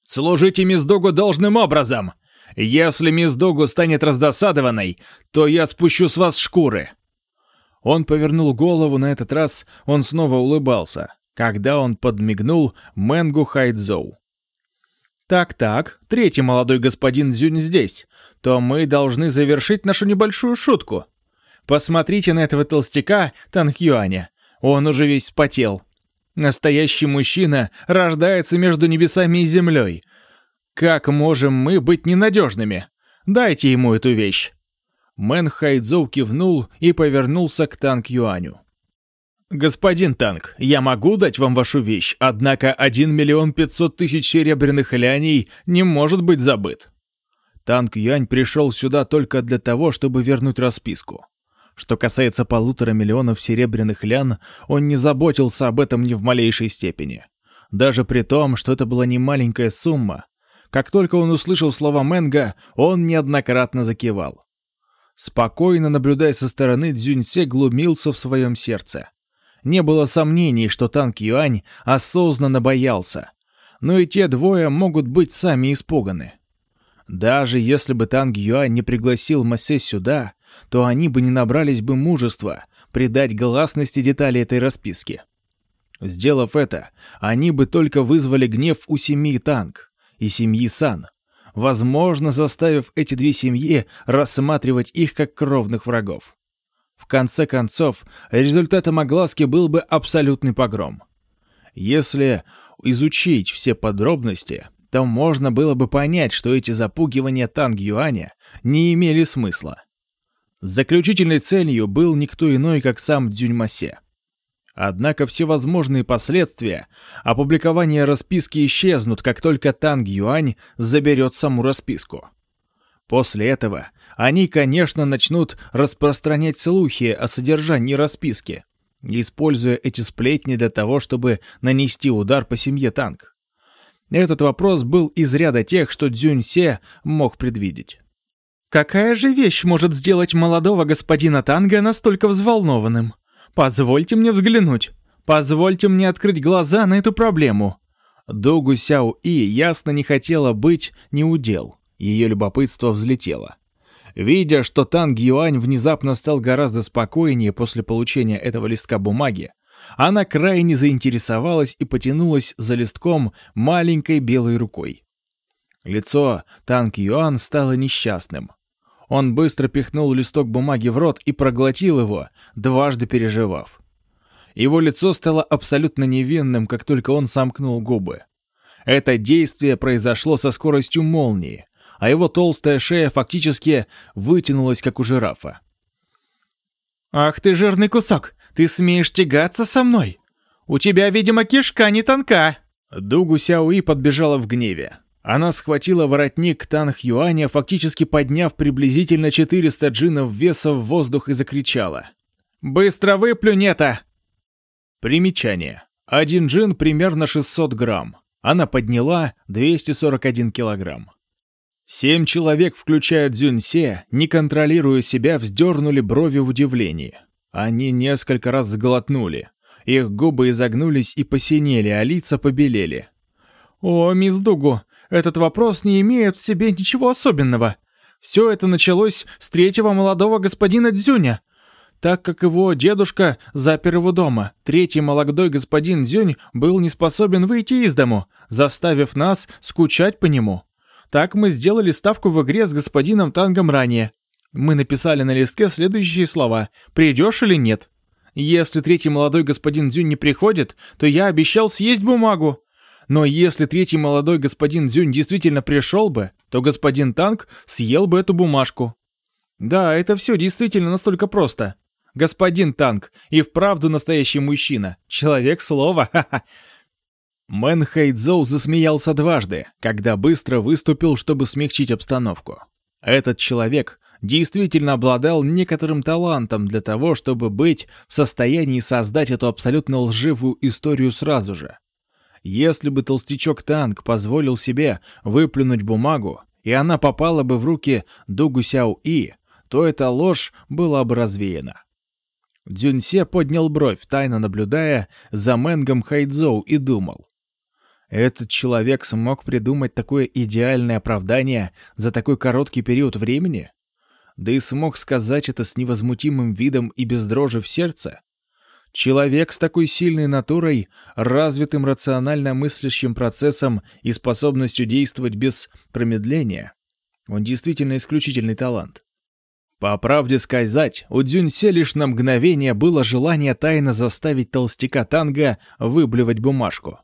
«Служите мисс Дугу должным образом! Если мисс Дугу станет раздосадованной, то я спущу с вас шкуры!» Он повернул голову, на этот раз он снова улыбался, когда он подмигнул Мэнгу Хайдзоу. «Так-так, третий молодой господин Зюнь здесь, то мы должны завершить нашу небольшую шутку. Посмотрите на этого толстяка Танхюаня. Он уже весь спотел. Настоящий мужчина рождается между небесами и землей. Как можем мы быть ненадежными? Дайте ему эту вещь. Мэн Хайдзоу кивнул и повернулся к Танк Юаню. «Господин Танк, я могу дать вам вашу вещь, однако 1 миллион 500 тысяч серебряных ляней не может быть забыт». Танк Юань пришел сюда только для того, чтобы вернуть расписку. Что касается полутора миллионов серебряных лян, он не заботился об этом ни в малейшей степени. Даже при том, что это была не маленькая сумма. Как только он услышал слова Мэнга, он неоднократно закивал. Спокойно наблюдая со стороны, Дзюньсе глумился в своем сердце. Не было сомнений, что танк Юань осознанно боялся. Но и те двое могут быть сами испуганы. Даже если бы танк Юань не пригласил Массе сюда, то они бы не набрались бы мужества придать гласности детали этой расписки. Сделав это, они бы только вызвали гнев у семьи Танк и семьи Сан, возможно, заставив эти две семьи рассматривать их как кровных врагов. В конце концов, результатом огласки был бы абсолютный погром. Если изучить все подробности, то можно было бы понять, что эти запугивания Танг Юаня не имели смысла. Заключительной целью был никто иной, как сам Дзюньмасе. Однако всевозможные последствия опубликования расписки исчезнут, как только Танг Юань заберет саму расписку. После этого они, конечно, начнут распространять слухи о содержании расписки, используя эти сплетни для того, чтобы нанести удар по семье Танг. Этот вопрос был из ряда тех, что Дзюньсе мог предвидеть. Какая же вещь может сделать молодого господина Танга настолько взволнованным? Позвольте мне взглянуть. Позвольте мне открыть глаза на эту проблему. Догу Сяо И ясно не хотела быть неудел. Ее любопытство взлетело. Видя, что Танг Юань внезапно стал гораздо спокойнее после получения этого листка бумаги, она крайне заинтересовалась и потянулась за листком маленькой белой рукой. Лицо Танг Юан стало несчастным. Он быстро пихнул листок бумаги в рот и проглотил его, дважды переживав. Его лицо стало абсолютно невинным, как только он сомкнул губы. Это действие произошло со скоростью молнии, а его толстая шея фактически вытянулась, как у жирафа. «Ах ты жирный кусок! Ты смеешь тягаться со мной? У тебя, видимо, кишка не тонка!» Дугу Сяои подбежала в гневе. Она схватила воротник Танх Юаня, фактически подняв приблизительно 400 джинов веса в воздух и закричала. «Быстро выплюнь это!» Примечание. Один джин примерно 600 грамм. Она подняла 241 килограмм. Семь человек, включая Дзюньсе, не контролируя себя, вздернули брови в удивлении. Они несколько раз сглотнули. Их губы изогнулись и посинели, а лица побелели. «О, мисс Дугу, этот вопрос не имеет в себе ничего особенного. Все это началось с третьего молодого господина Дзюня. Так как его дедушка запер его дома, третий молодой господин Дзюнь был не способен выйти из дому, заставив нас скучать по нему. Так мы сделали ставку в игре с господином Тангом ранее. Мы написали на листке следующие слова «Придешь или нет?». Если третий молодой господин Дзюнь не приходит, то я обещал съесть бумагу. Но если третий молодой господин Зюнь действительно пришел бы, то господин Танк съел бы эту бумажку. Да, это все действительно настолько просто. Господин Танк и вправду настоящий мужчина. Человек слова, ха-ха. Мэн Хэйдзоу засмеялся дважды, когда быстро выступил, чтобы смягчить обстановку. Этот человек действительно обладал некоторым талантом для того, чтобы быть в состоянии создать эту абсолютно лживую историю сразу же. Если бы толстячок-танк позволил себе выплюнуть бумагу, и она попала бы в руки Дугу Сяо И, то эта ложь была бы развеяна. Дзюньсе поднял бровь, тайно наблюдая за Мэнгом Хайдзоу и думал. Этот человек смог придумать такое идеальное оправдание за такой короткий период времени? Да и смог сказать это с невозмутимым видом и без дрожи в сердце? Человек с такой сильной натурой, развитым рационально мыслящим процессом и способностью действовать без промедления. Он действительно исключительный талант. По правде сказать, у Дзюньсе лишь на мгновение было желание тайно заставить толстяка Танга выблевать бумажку.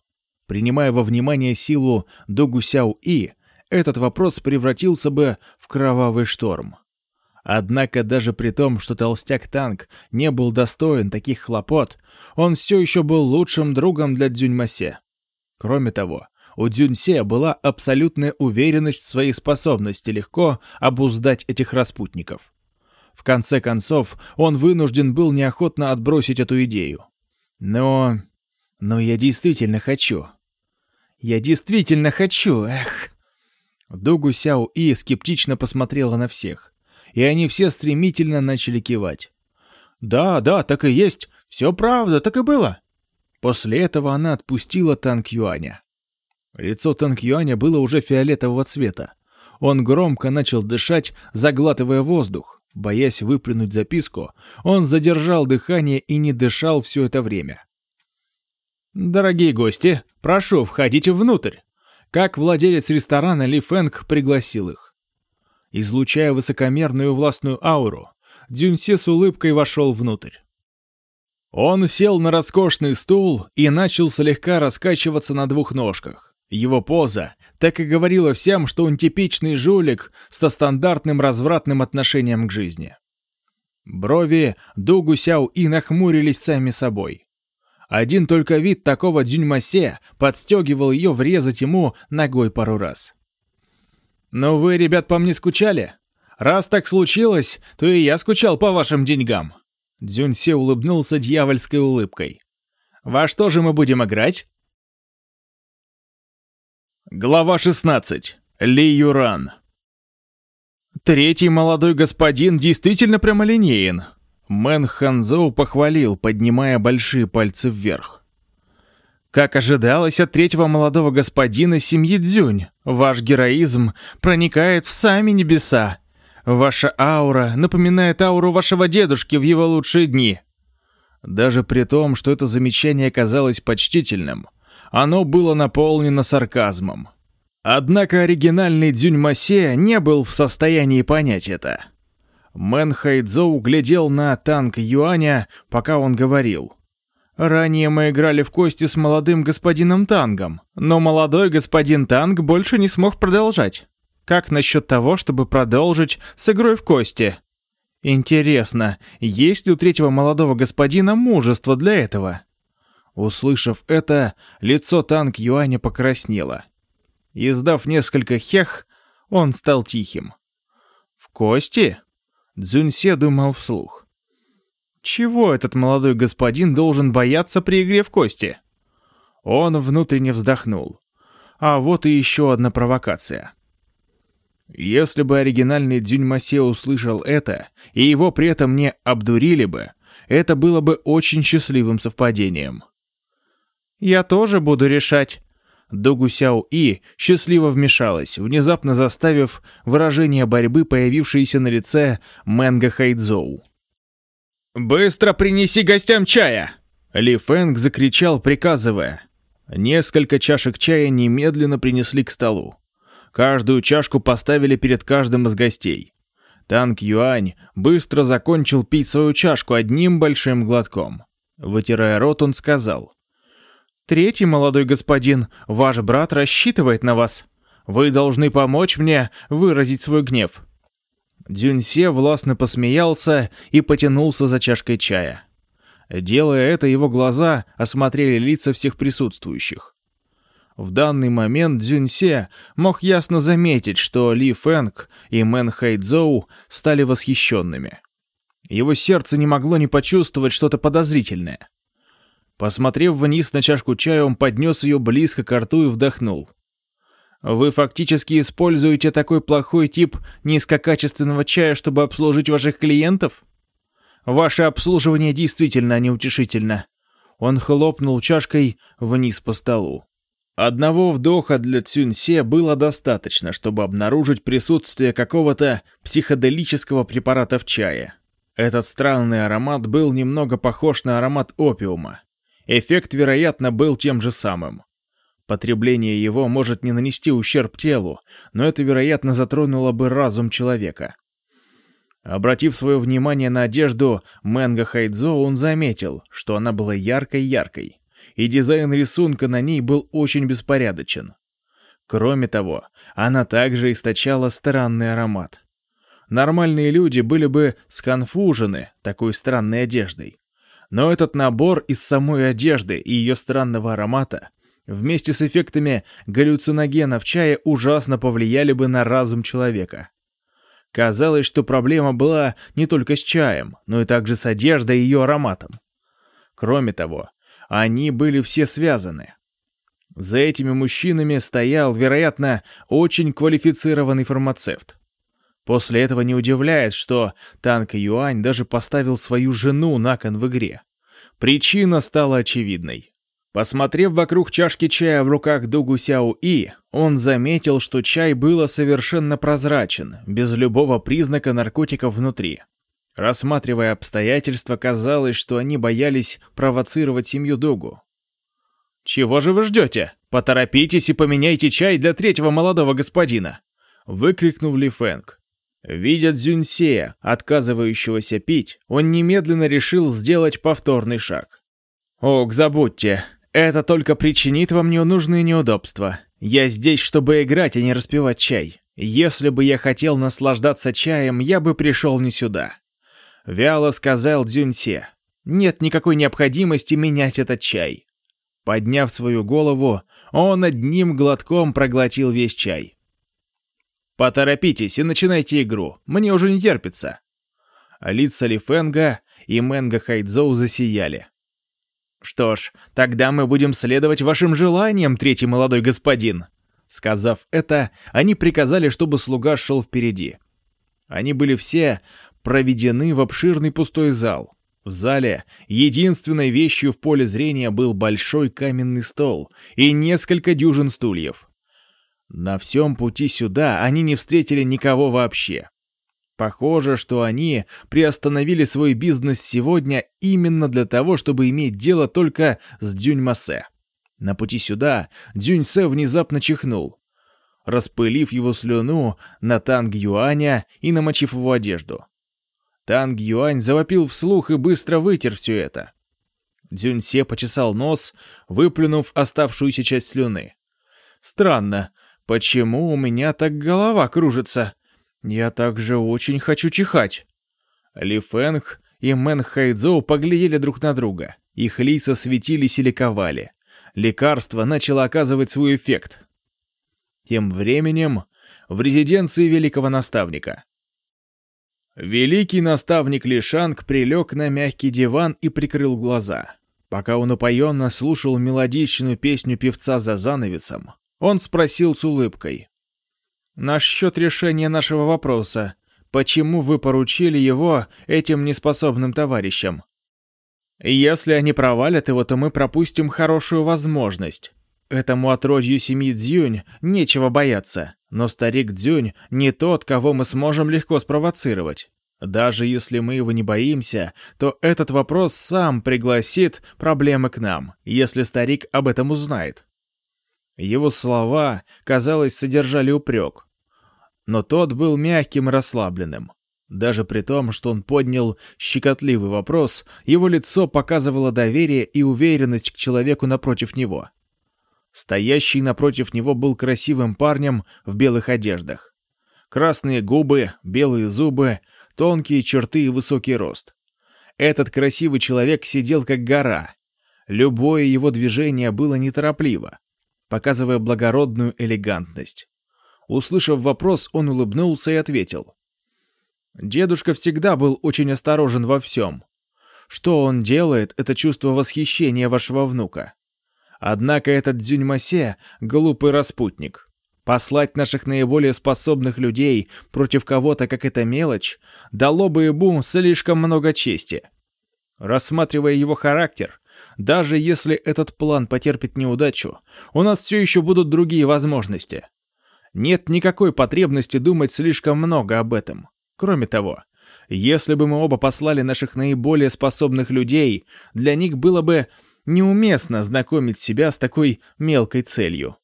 Принимая во внимание силу Догусяу И, этот вопрос превратился бы в кровавый шторм. Однако даже при том, что толстяк-танк не был достоин таких хлопот, он все еще был лучшим другом для Дзюньмасе. Кроме того, у Дзюньсе была абсолютная уверенность в своей способности легко обуздать этих распутников. В конце концов, он вынужден был неохотно отбросить эту идею. Но... но я действительно хочу. Я действительно хочу, эх. Дугу Сяо И скептично посмотрела на всех, и они все стремительно начали кивать. «Да, да, так и есть. Все правда, так и было». После этого она отпустила танк Юаня. Лицо танк Юаня было уже фиолетового цвета. Он громко начал дышать, заглатывая воздух. Боясь выплюнуть записку, он задержал дыхание и не дышал все это время. «Дорогие гости, прошу, входите внутрь!» Как владелец ресторана Ли Фэнг пригласил их. Излучая высокомерную властную ауру, Дюньсе с улыбкой вошел внутрь. Он сел на роскошный стул и начал слегка раскачиваться на двух ножках. Его поза так и говорила всем, что он типичный жулик со стандартным развратным отношением к жизни. Брови Дугу Сяо и нахмурились сами собой. Один только вид такого Дзюньмасе подстегивал ее врезать ему ногой пару раз. «Ну вы, ребят, по мне скучали? Раз так случилось, то и я скучал по вашим деньгам». Дзюньсе улыбнулся дьявольской улыбкой. «Во что же мы будем играть?» Глава 16. Ли Юран. Третий молодой господин действительно прямолинеен. Мэн Ханзоу похвалил, поднимая большие пальцы вверх. Как ожидалось от третьего молодого господина семьи Дзюнь, ваш героизм проникает в сами небеса. Ваша аура напоминает ауру вашего дедушки в его лучшие дни. Даже при том, что это замечание казалось почтительным – оно было наполнено сарказмом. Однако оригинальный Дзюньмасе не был в состоянии понять это. Мэн Хайдзоу глядел на танк Юаня, пока он говорил. «Ранее мы играли в кости с молодым господином Тангом, но молодой господин Танг больше не смог продолжать. Как насчет того, чтобы продолжить с игрой в кости?» Интересно, есть ли у третьего молодого господина мужество для этого? Услышав это, лицо танк Юаня покраснело. Издав несколько хех, он стал тихим. «В кости?» Цзюньсе думал вслух. «Чего этот молодой господин должен бояться при игре в кости?» Он внутренне вздохнул. А вот и еще одна провокация. Если бы оригинальный Дзюньмасе услышал это, и его при этом не обдурили бы, это было бы очень счастливым совпадением. «Я тоже буду решать». Догу Сяо И счастливо вмешалась, внезапно заставив выражение борьбы, появившееся на лице Мэнга Хайдзоу. «Быстро принеси гостям чая!» Ли Фэнг закричал, приказывая. Несколько чашек чая немедленно принесли к столу. Каждую чашку поставили перед каждым из гостей. Танк Юань быстро закончил пить свою чашку одним большим глотком. Вытирая рот, он сказал. Третий молодой господин, ваш брат рассчитывает на вас. Вы должны помочь мне выразить свой гнев». Дюньсе властно посмеялся и потянулся за чашкой чая. Делая это, его глаза осмотрели лица всех присутствующих. В данный момент Дзюньсе мог ясно заметить, что Ли Фэнг и Мэн Хайдзоу стали восхищенными. Его сердце не могло не почувствовать что-то подозрительное. Посмотрев вниз на чашку чая, он поднес ее близко к рту и вдохнул. «Вы фактически используете такой плохой тип низкокачественного чая, чтобы обслужить ваших клиентов? Ваше обслуживание действительно неутешительно». Он хлопнул чашкой вниз по столу. Одного вдоха для Цюньсе было достаточно, чтобы обнаружить присутствие какого-то психоделического препарата в чае. Этот странный аромат был немного похож на аромат опиума. Эффект, вероятно, был тем же самым. Потребление его может не нанести ущерб телу, но это, вероятно, затронуло бы разум человека. Обратив свое внимание на одежду Мэнга Хайдзо, он заметил, что она была яркой-яркой, и дизайн рисунка на ней был очень беспорядочен. Кроме того, она также источала странный аромат. Нормальные люди были бы сконфужены такой странной одеждой. Но этот набор из самой одежды и ее странного аромата вместе с эффектами галлюциногена в чае ужасно повлияли бы на разум человека. Казалось, что проблема была не только с чаем, но и также с одеждой и ее ароматом. Кроме того, они были все связаны. За этими мужчинами стоял, вероятно, очень квалифицированный фармацевт. После этого не удивляет, что Танк Юань даже поставил свою жену на кон в игре. Причина стала очевидной. Посмотрев вокруг чашки чая в руках Дугу Сяо И, он заметил, что чай был совершенно прозрачен, без любого признака наркотиков внутри. Рассматривая обстоятельства, казалось, что они боялись провоцировать семью Дугу. «Чего же вы ждете? Поторопитесь и поменяйте чай для третьего молодого господина!» — выкрикнул Ли Фэнг. Видя Дзюньсея, отказывающегося пить, он немедленно решил сделать повторный шаг. «Ох, забудьте, это только причинит вам ненужные неудобства. Я здесь, чтобы играть, а не распивать чай. Если бы я хотел наслаждаться чаем, я бы пришел не сюда. Вяло сказал Дзюньсе. Нет никакой необходимости менять этот чай. Подняв свою голову, он одним глотком проглотил весь чай. «Поторопитесь и начинайте игру, мне уже не терпится». Лица Ли Фэнга и Мэнга Хайдзоу засияли. «Что ж, тогда мы будем следовать вашим желаниям, третий молодой господин». Сказав это, они приказали, чтобы слуга шел впереди. Они были все проведены в обширный пустой зал. В зале единственной вещью в поле зрения был большой каменный стол и несколько дюжин стульев. На всем пути сюда они не встретили никого вообще. Похоже, что они приостановили свой бизнес сегодня именно для того, чтобы иметь дело только с Дюнь-Массе. На пути сюда Дюнь-Се внезапно чихнул, распылив его слюну на танг Юаня и намочив его одежду. Танг Юань завопил вслух и быстро вытер все это. Дзюньсе почесал нос, выплюнув оставшуюся часть слюны. «Странно, почему у меня так голова кружится?» «Я также очень хочу чихать». Ли Фэнг и Мэн Хайдзоу поглядели друг на друга. Их лица светились и ликовали. Лекарство начало оказывать свой эффект. Тем временем в резиденции великого наставника. Великий наставник Лишанг прилег на мягкий диван и прикрыл глаза. Пока он упоенно слушал мелодичную песню певца за занавесом, он спросил с улыбкой. Насчет решения нашего вопроса. Почему вы поручили его этим неспособным товарищам? Если они провалят его, то мы пропустим хорошую возможность. Этому отродью семьи Дзюнь нечего бояться, но старик Дзюнь не тот, кого мы сможем легко спровоцировать. Даже если мы его не боимся, то этот вопрос сам пригласит проблемы к нам, если старик об этом узнает. Его слова, казалось, содержали упрек но тот был мягким расслабленным. Даже при том, что он поднял щекотливый вопрос, его лицо показывало доверие и уверенность к человеку напротив него. Стоящий напротив него был красивым парнем в белых одеждах. Красные губы, белые зубы, тонкие черты и высокий рост. Этот красивый человек сидел как гора. Любое его движение было неторопливо, показывая благородную элегантность. Услышав вопрос, он улыбнулся и ответил. «Дедушка всегда был очень осторожен во всем. Что он делает, это чувство восхищения вашего внука. Однако этот Дзюньмасе — глупый распутник. Послать наших наиболее способных людей против кого-то, как эта мелочь, дало бы ему слишком много чести. Рассматривая его характер, даже если этот план потерпит неудачу, у нас все еще будут другие возможности. Нет никакой потребности думать слишком много об этом. Кроме того, если бы мы оба послали наших наиболее способных людей, для них было бы неуместно знакомить себя с такой мелкой целью.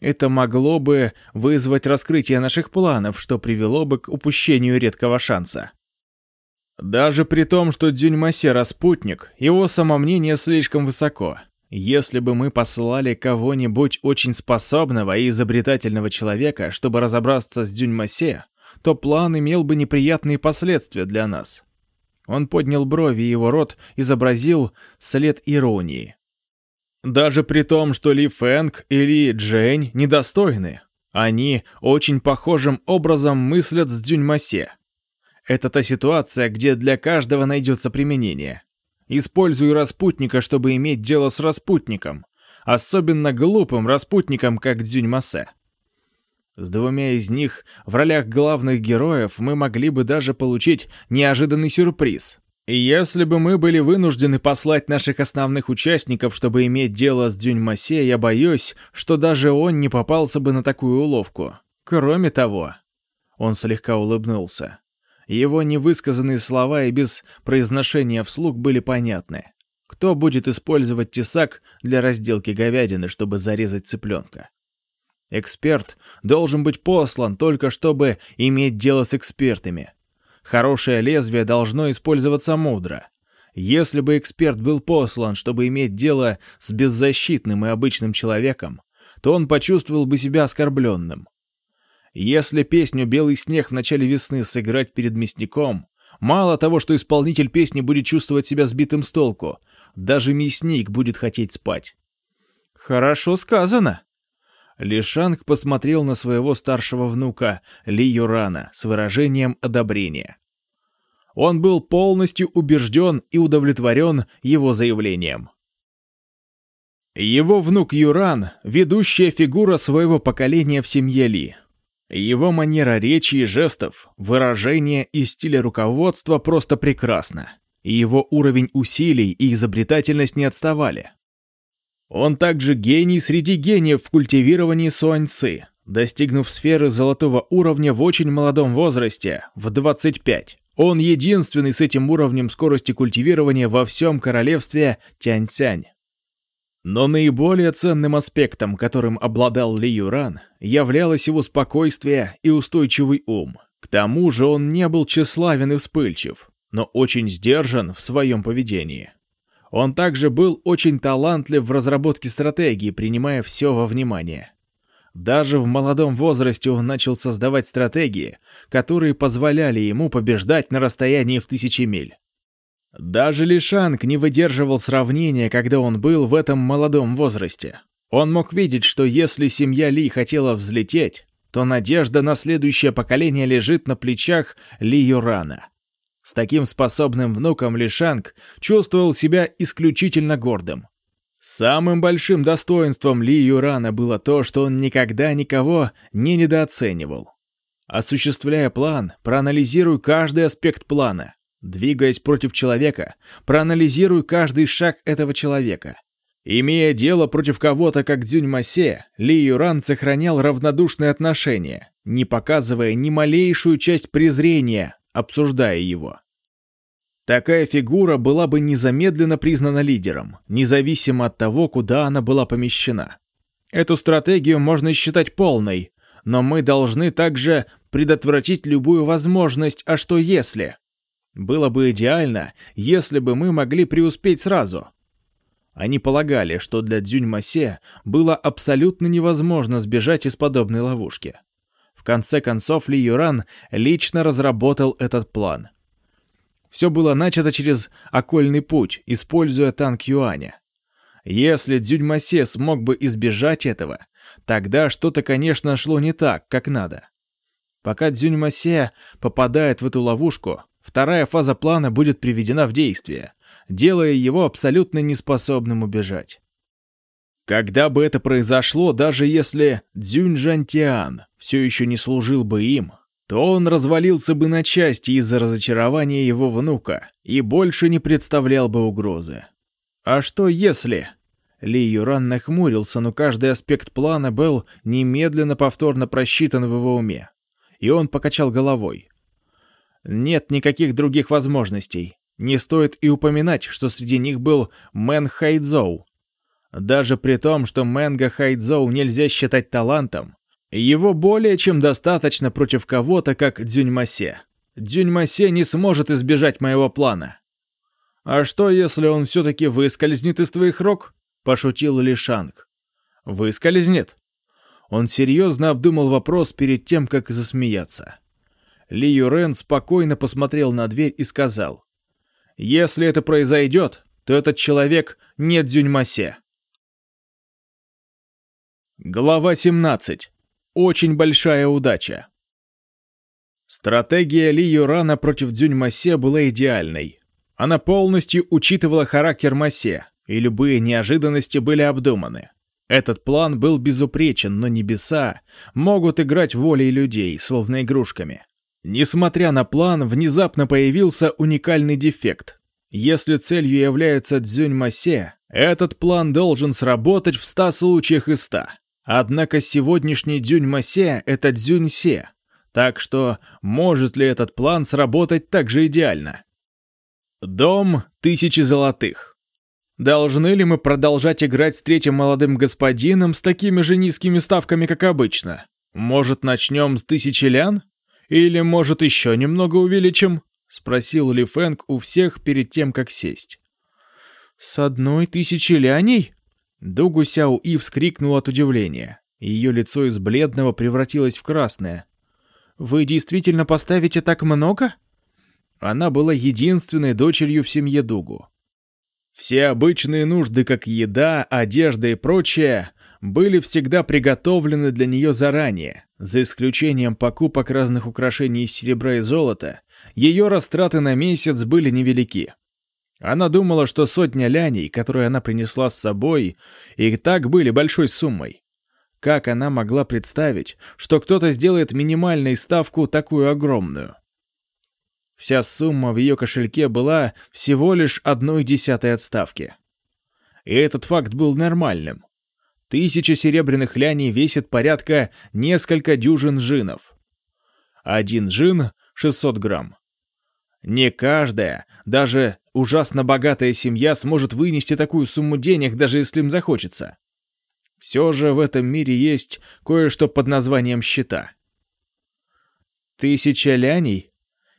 Это могло бы вызвать раскрытие наших планов, что привело бы к упущению редкого шанса. Даже при том, что Дюньмасе распутник, его самомнение слишком высоко. Если бы мы послали кого-нибудь очень способного и изобретательного человека, чтобы разобраться с Дюньмасе, то план имел бы неприятные последствия для нас. Он поднял брови, и его рот изобразил след иронии. Даже при том, что Ли Фэнг и Ли Джень недостойны, они очень похожим образом мыслят с Дзюньмасе. Это та ситуация, где для каждого найдется применение. Используй распутника, чтобы иметь дело с распутником. Особенно глупым распутником, как Дзюньмасе. С двумя из них в ролях главных героев мы могли бы даже получить неожиданный сюрприз. И если бы мы были вынуждены послать наших основных участников, чтобы иметь дело с Дюньмасе, я боюсь, что даже он не попался бы на такую уловку. Кроме того, он слегка улыбнулся. Его невысказанные слова и без произношения вслух были понятны. Кто будет использовать тесак для разделки говядины, чтобы зарезать цыпленка? Эксперт должен быть послан только чтобы иметь дело с экспертами. Хорошее лезвие должно использоваться мудро. Если бы эксперт был послан, чтобы иметь дело с беззащитным и обычным человеком, то он почувствовал бы себя оскорбленным. Если песню «Белый снег» в начале весны сыграть перед мясником, мало того, что исполнитель песни будет чувствовать себя сбитым с толку, даже мясник будет хотеть спать. «Хорошо сказано», Лишанг посмотрел на своего старшего внука, Ли Юрана, с выражением одобрения. Он был полностью убежден и удовлетворен его заявлением. Его внук Юран — ведущая фигура своего поколения в семье Ли. Его манера речи и жестов, выражения и стиля руководства просто прекрасна. И его уровень усилий и изобретательность не отставали. Он также гений среди гениев в культивировании суаньцы, достигнув сферы золотого уровня в очень молодом возрасте, в 25. Он единственный с этим уровнем скорости культивирования во всем королевстве Тяньцянь. Но наиболее ценным аспектом, которым обладал Ли Юран, являлось его спокойствие и устойчивый ум. К тому же он не был тщеславен и вспыльчив, но очень сдержан в своем поведении. Он также был очень талантлив в разработке стратегии, принимая все во внимание. Даже в молодом возрасте он начал создавать стратегии, которые позволяли ему побеждать на расстоянии в тысячи миль. Даже Лишанг не выдерживал сравнения, когда он был в этом молодом возрасте. Он мог видеть, что если семья Ли хотела взлететь, то надежда на следующее поколение лежит на плечах Ли Юрана. С таким способным внуком Лишанг чувствовал себя исключительно гордым. Самым большим достоинством Ли Юрана было то, что он никогда никого не недооценивал. Осуществляя план, проанализируй каждый аспект плана. Двигаясь против человека, проанализируй каждый шаг этого человека. Имея дело против кого-то, как Дзюнь Масе, Ли Юран сохранял равнодушное отношение, не показывая ни малейшую часть презрения обсуждая его. Такая фигура была бы незамедленно признана лидером, независимо от того, куда она была помещена. Эту стратегию можно считать полной, но мы должны также предотвратить любую возможность «а что если?». Было бы идеально, если бы мы могли преуспеть сразу. Они полагали, что для Дзюньмасе было абсолютно невозможно сбежать из подобной ловушки. В конце концов, Ли Юран лично разработал этот план. Все было начато через окольный путь, используя танк Юаня. Если Дзюньмасе смог бы избежать этого, тогда что-то, конечно, шло не так, как надо. Пока Дзюньмасе попадает в эту ловушку, вторая фаза плана будет приведена в действие, делая его абсолютно неспособным убежать. Когда бы это произошло, даже если Дзюньжантиан все еще не служил бы им, то он развалился бы на части из-за разочарования его внука и больше не представлял бы угрозы. А что если... Ли Юран нахмурился, но каждый аспект плана был немедленно повторно просчитан в его уме. И он покачал головой. Нет никаких других возможностей. Не стоит и упоминать, что среди них был Мэн Хайдзоу, даже при том, что Мэнга Хайдзоу нельзя считать талантом, его более чем достаточно против кого-то, как Дзюньмасе. Дзюньмасе не сможет избежать моего плана. «А что, если он все-таки выскользнет из твоих рук?» — пошутил Лишанг. «Выскользнет?» Он серьезно обдумал вопрос перед тем, как засмеяться. Ли Юрен спокойно посмотрел на дверь и сказал. «Если это произойдет, то этот человек не Дзюньмасе». Глава 17. Очень большая удача. Стратегия Ли Юрана против Дзюньмасе была идеальной. Она полностью учитывала характер Масе, и любые неожиданности были обдуманы. Этот план был безупречен, но небеса могут играть волей людей, словно игрушками. Несмотря на план, внезапно появился уникальный дефект. Если целью является Дзюнь-Масе, этот план должен сработать в 100 случаях из 100. Однако сегодняшний Дзюнь-Масе — это Дзюнь-Се, так что может ли этот план сработать так же идеально? Дом тысячи золотых. Должны ли мы продолжать играть с третьим молодым господином с такими же низкими ставками, как обычно? Может, начнем с тысячи лян? Или, может, еще немного увеличим?» — спросил Ли Фэнг у всех перед тем, как сесть. «С одной тысячи ляней?» Дугу Сяо И вскрикнул от удивления. Ее лицо из бледного превратилось в красное. «Вы действительно поставите так много?» Она была единственной дочерью в семье Дугу. Все обычные нужды, как еда, одежда и прочее, были всегда приготовлены для нее заранее. За исключением покупок разных украшений из серебра и золота, ее растраты на месяц были невелики. Она думала, что сотня ляней, которые она принесла с собой, и так были большой суммой. Как она могла представить, что кто-то сделает минимальной ставку такую огромную? Вся сумма в ее кошельке была всего лишь одной десятой отставки. И этот факт был нормальным. Тысяча серебряных ляней весит порядка несколько дюжин джинов. Один джин — 600 грамм. Не каждая, даже ужасно богатая семья сможет вынести такую сумму денег, даже если им захочется. Все же в этом мире есть кое-что под названием счета. Тысяча ляней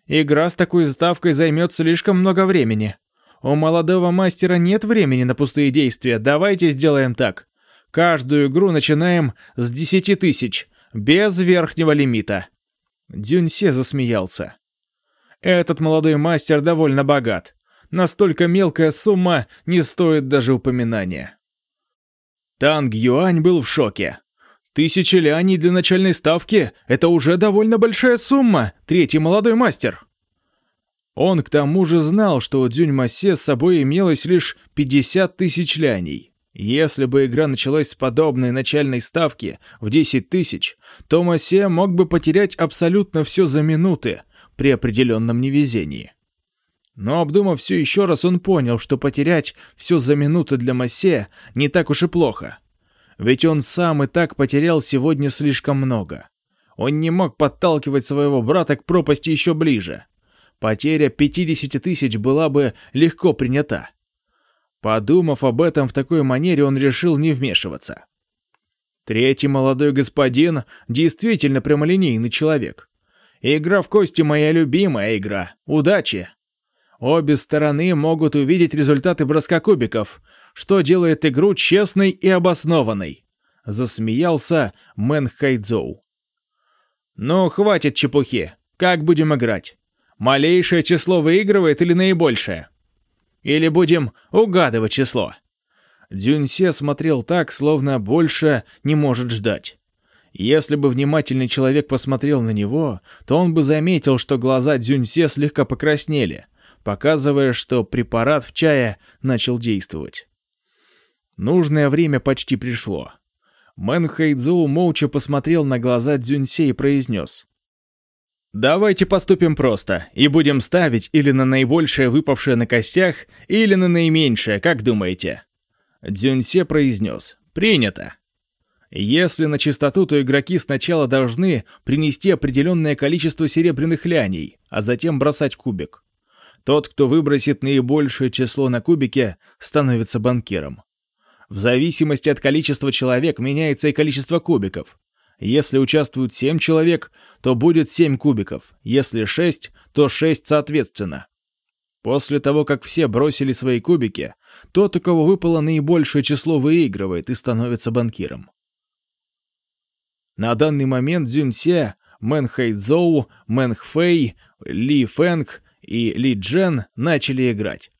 Игра с такой ставкой займет слишком много времени. У молодого мастера нет времени на пустые действия. Давайте сделаем так. Каждую игру начинаем с 10 тысяч, без верхнего лимита. Дюньсе засмеялся. Этот молодой мастер довольно богат. Настолько мелкая сумма не стоит даже упоминания. Танг Юань был в шоке. Тысячи ляней для начальной ставки – это уже довольно большая сумма, третий молодой мастер. Он к тому же знал, что у Дзюнь-Масе с собой имелось лишь 50 тысяч ляней. Если бы игра началась с подобной начальной ставки в 10 тысяч, то Масе мог бы потерять абсолютно все за минуты при определенном невезении. Но обдумав все еще раз, он понял, что потерять все за минуты для Масе не так уж и плохо. Ведь он сам и так потерял сегодня слишком много. Он не мог подталкивать своего брата к пропасти еще ближе. Потеря 50 тысяч была бы легко принята. Подумав об этом в такой манере, он решил не вмешиваться. Третий молодой господин действительно прямолинейный человек. Игра в кости моя любимая игра. Удачи! Обе стороны могут увидеть результаты броска кубиков, что делает игру честной и обоснованной. Засмеялся Мэн Хайдзоу. «Ну, хватит чепухи. Как будем играть? Малейшее число выигрывает или наибольшее? Или будем угадывать число?» Дюньсе смотрел так, словно больше не может ждать. Если бы внимательный человек посмотрел на него, то он бы заметил, что глаза Дзюньсе слегка покраснели, показывая, что препарат в чае начал действовать. Нужное время почти пришло. Мэн Хэйдзоу молча посмотрел на глаза Дзюньсе и произнес. «Давайте поступим просто, и будем ставить или на наибольшее выпавшее на костях, или на наименьшее, как думаете?» Дзюньсе произнес. «Принято». Если на чистоту, то игроки сначала должны принести определенное количество серебряных ляней, а затем бросать кубик. Тот, кто выбросит наибольшее число на кубике, становится банкиром. В зависимости от количества человек меняется и количество кубиков. Если участвуют 7 человек, то будет 7 кубиков, если 6, то 6 соответственно. После того, как все бросили свои кубики, тот, у кого выпало наибольшее число, выигрывает и становится банкиром. На данный момент Дзюньсе Мэн Хэйцзоу, Мэн Хфэй, Ли Фэнг и Ли Джен начали играть.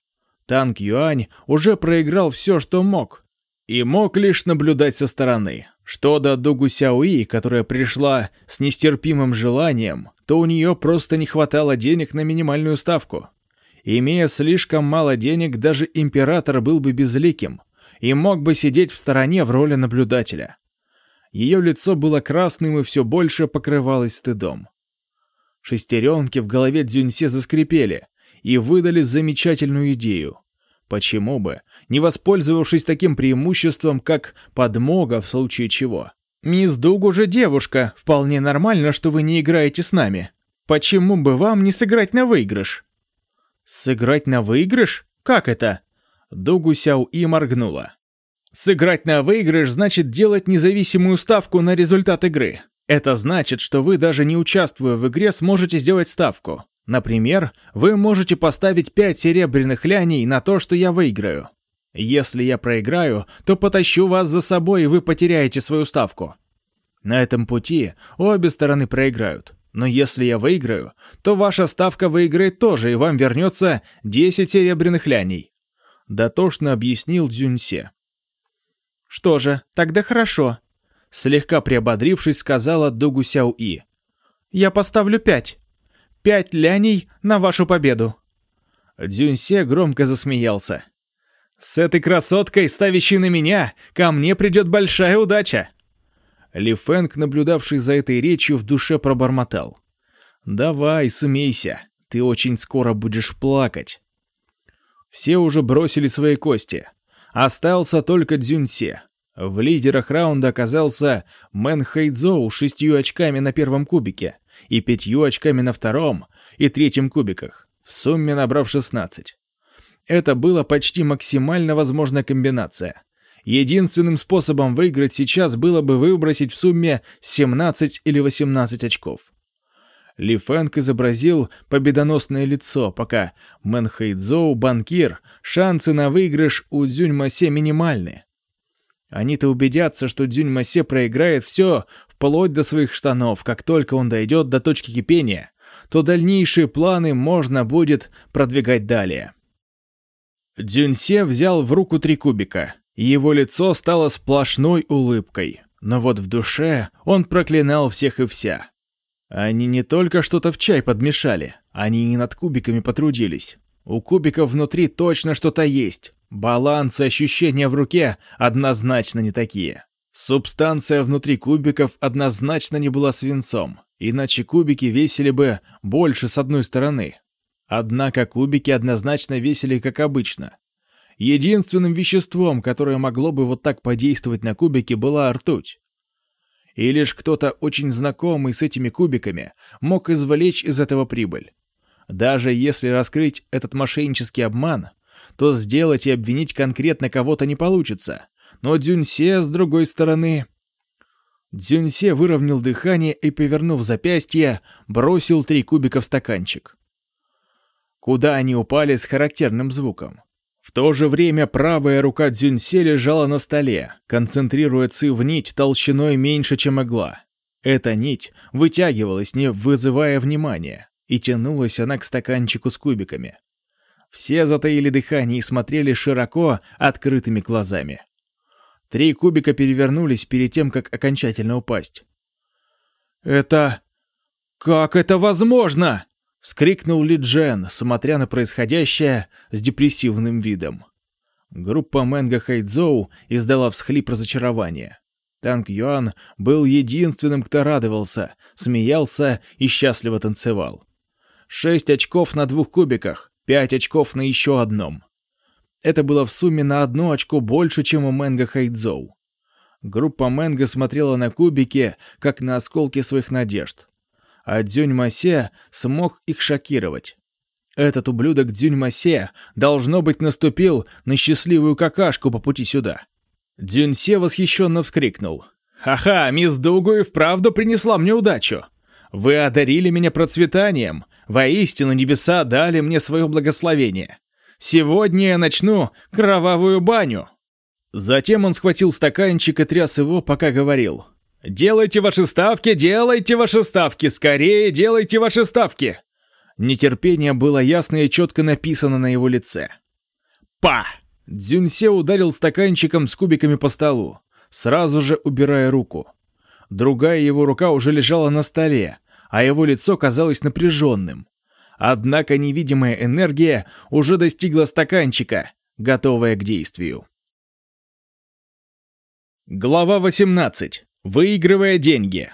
Танк Юань уже проиграл все, что мог, и мог лишь наблюдать со стороны. Что до Дугу Сяои, которая пришла с нестерпимым желанием, то у нее просто не хватало денег на минимальную ставку. Имея слишком мало денег, даже император был бы безликим и мог бы сидеть в стороне в роли наблюдателя. Ее лицо было красным и все больше покрывалось стыдом. Шестеренки в голове Дзюньсе заскрипели и выдали замечательную идею. Почему бы, не воспользовавшись таким преимуществом, как подмога в случае чего? «Мисс Дуг уже девушка, вполне нормально, что вы не играете с нами. Почему бы вам не сыграть на выигрыш?» «Сыграть на выигрыш? Как это?» Дугу Сяо И моргнула. «Сыграть на выигрыш значит делать независимую ставку на результат игры. Это значит, что вы даже не участвуя в игре сможете сделать ставку. Например, вы можете поставить 5 серебряных ляней на то, что я выиграю. Если я проиграю, то потащу вас за собой, и вы потеряете свою ставку. На этом пути обе стороны проиграют. Но если я выиграю, то ваша ставка выиграет тоже, и вам вернется 10 серебряных ляней. Дотошно объяснил Дзюньсе. Что же, тогда хорошо. Слегка приободрившись, сказала Дугу Сяо И. Я поставлю пять. Пять ляней на вашу победу. Дзюньсе громко засмеялся. «С этой красоткой, ставящей на меня, ко мне придет большая удача!» Ли Фэнг, наблюдавший за этой речью, в душе пробормотал. «Давай, смейся, ты очень скоро будешь плакать». Все уже бросили свои кости. Остался только Дзюньсе. В лидерах раунда оказался Мэн Хэйдзоу шестью очками на первом кубике и пятью очками на втором и третьем кубиках, в сумме набрав 16. Это была почти максимально возможная комбинация. Единственным способом выиграть сейчас было бы выбросить в сумме 17 или 18 очков. Ли Фэнк изобразил победоносное лицо, пока Мэн Хэйдзоу, банкир, шансы на выигрыш у Дзюньмасе минимальны. Они-то убедятся, что Дзюньмасе проиграет все, вплоть до своих штанов, как только он дойдет до точки кипения, то дальнейшие планы можно будет продвигать далее. Дзюньсе взял в руку три кубика, его лицо стало сплошной улыбкой. Но вот в душе он проклинал всех и вся. Они не только что-то в чай подмешали, они и над кубиками потрудились. У кубиков внутри точно что-то есть. Баланс и ощущения в руке однозначно не такие. Субстанция внутри кубиков однозначно не была свинцом, иначе кубики весили бы больше с одной стороны. Однако кубики однозначно весили как обычно. Единственным веществом, которое могло бы вот так подействовать на кубики, была ртуть. И лишь кто-то очень знакомый с этими кубиками мог извлечь из этого прибыль. Даже если раскрыть этот мошеннический обман, то сделать и обвинить конкретно кого-то не получится. Но Дзюньсе, с другой стороны... Дзюньсе выровнял дыхание и, повернув запястье, бросил три кубика в стаканчик куда они упали с характерным звуком. В то же время правая рука Дзюньсе лежала на столе, концентрируя ци в нить толщиной меньше, чем игла. Эта нить вытягивалась, не вызывая внимания, и тянулась она к стаканчику с кубиками. Все затаили дыхание и смотрели широко открытыми глазами. Три кубика перевернулись перед тем, как окончательно упасть. «Это... как это возможно?» Вскрикнул Ли Джен, смотря на происходящее с депрессивным видом. Группа Мэнга Хайдзоу издала всхлип разочарования. Танк Юан был единственным, кто радовался, смеялся и счастливо танцевал. Шесть очков на двух кубиках, пять очков на еще одном. Это было в сумме на одно очко больше, чем у Мэнга Хайдзоу. Группа Мэнга смотрела на кубики, как на осколки своих надежд а Дзюнь-Масе смог их шокировать. Этот ублюдок Дзюнь-Масе, должно быть, наступил на счастливую какашку по пути сюда. Дзюньсе восхищенно вскрикнул. «Ха-ха, мисс Дугу и вправду принесла мне удачу! Вы одарили меня процветанием! Воистину небеса дали мне свое благословение! Сегодня я начну кровавую баню!» Затем он схватил стаканчик и тряс его, пока говорил. Делайте ваши ставки, делайте ваши ставки, скорее делайте ваши ставки!» Нетерпение было ясно и четко написано на его лице. «Па!» Дзюньсе ударил стаканчиком с кубиками по столу, сразу же убирая руку. Другая его рука уже лежала на столе, а его лицо казалось напряженным. Однако невидимая энергия уже достигла стаканчика, готовая к действию. Глава 18. Выигрывая деньги.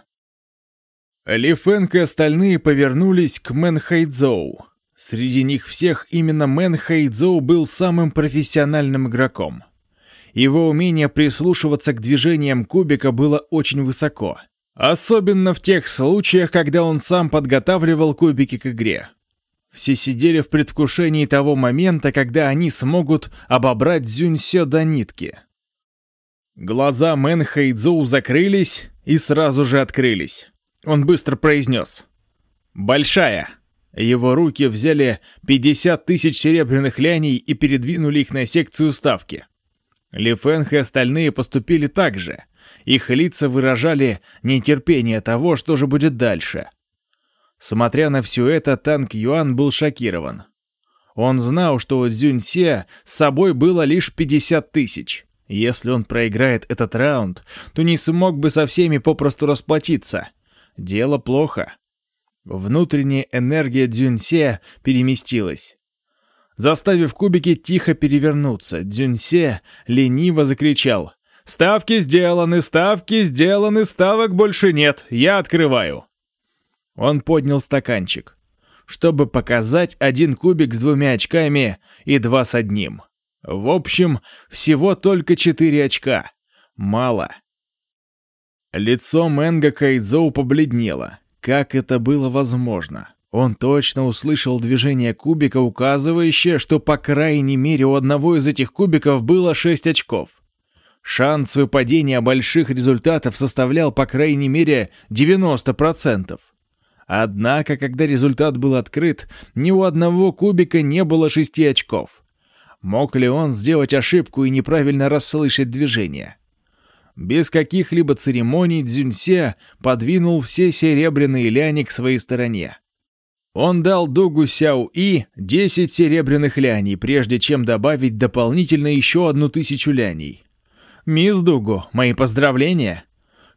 Ли Фэнг и остальные повернулись к Мэн Хайдзоу. Среди них всех именно Мэн Хайдзоу был самым профессиональным игроком. Его умение прислушиваться к движениям кубика было очень высоко. Особенно в тех случаях, когда он сам подготавливал кубики к игре. Все сидели в предвкушении того момента, когда они смогут обобрать Зюньсё до нитки. Глаза Мэн Хэйдзоу закрылись и сразу же открылись. Он быстро произнес. «Большая». Его руки взяли 50 тысяч серебряных ляней и передвинули их на секцию ставки. Ли Фэнг и остальные поступили так же. Их лица выражали нетерпение того, что же будет дальше. Смотря на все это, Танк Юан был шокирован. Он знал, что у Цзюньсе с собой было лишь 50 тысяч. Если он проиграет этот раунд, то не смог бы со всеми попросту расплатиться. Дело плохо. Внутренняя энергия Дзюньсе переместилась. Заставив кубики тихо перевернуться, Дзюньсе лениво закричал. «Ставки сделаны, ставки сделаны, ставок больше нет, я открываю!» Он поднял стаканчик, чтобы показать один кубик с двумя очками и два с одним. В общем, всего только четыре очка. Мало. Лицо Мэнга Кайдзоу побледнело. Как это было возможно? Он точно услышал движение кубика, указывающее, что по крайней мере у одного из этих кубиков было 6 очков. Шанс выпадения больших результатов составлял по крайней мере 90%. Однако, когда результат был открыт, ни у одного кубика не было 6 очков. Мог ли он сделать ошибку и неправильно расслышать движение? Без каких-либо церемоний Дзюньсе подвинул все серебряные ляни к своей стороне. Он дал Дугу Сяо И 10 серебряных ляней, прежде чем добавить дополнительно еще одну тысячу ляней. «Мисс Дугу, мои поздравления!»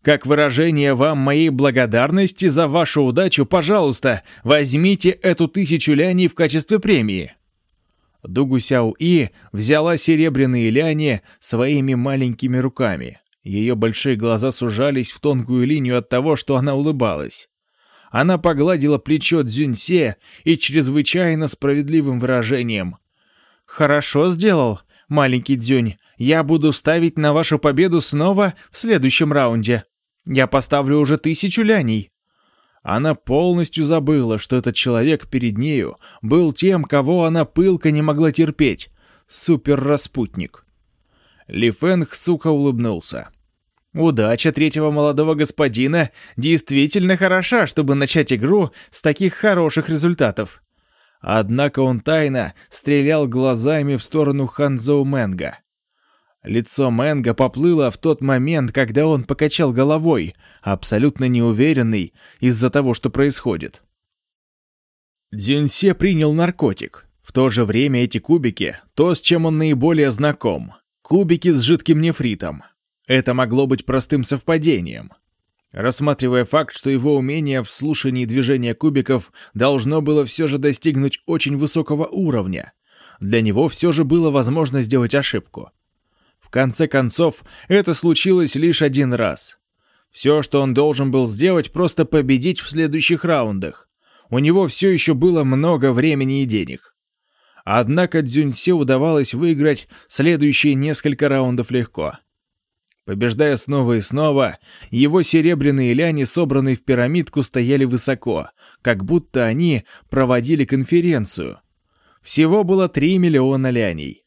Как выражение вам моей благодарности за вашу удачу, пожалуйста, возьмите эту тысячу ляней в качестве премии. Дугу Сяо И взяла серебряные ляни своими маленькими руками. Ее большие глаза сужались в тонкую линию от того, что она улыбалась. Она погладила плечо Цзюньсе и чрезвычайно справедливым выражением. «Хорошо сделал, маленький Дзюнь. Я буду ставить на вашу победу снова в следующем раунде. Я поставлю уже тысячу ляней». Она полностью забыла, что этот человек перед нею был тем, кого она пылко не могла терпеть. Супер-распутник. Ли Фэнг, сука, улыбнулся. Удача третьего молодого господина действительно хороша, чтобы начать игру с таких хороших результатов. Однако он тайно стрелял глазами в сторону Ханзоу Мэнга. Лицо Мэнга поплыло в тот момент, когда он покачал головой, абсолютно неуверенный из-за того, что происходит. Дзюньсе принял наркотик. В то же время эти кубики — то, с чем он наиболее знаком. Кубики с жидким нефритом. Это могло быть простым совпадением. Рассматривая факт, что его умение в слушании движения кубиков должно было все же достигнуть очень высокого уровня, для него все же было возможно сделать ошибку. Конце концов, это случилось лишь один раз. Все, что он должен был сделать, просто победить в следующих раундах. У него все еще было много времени и денег. Однако Дзюньсе удавалось выиграть следующие несколько раундов легко. Побеждая снова и снова, его серебряные ляни, собранные в пирамидку, стояли высоко, как будто они проводили конференцию. Всего было 3 миллиона ляней.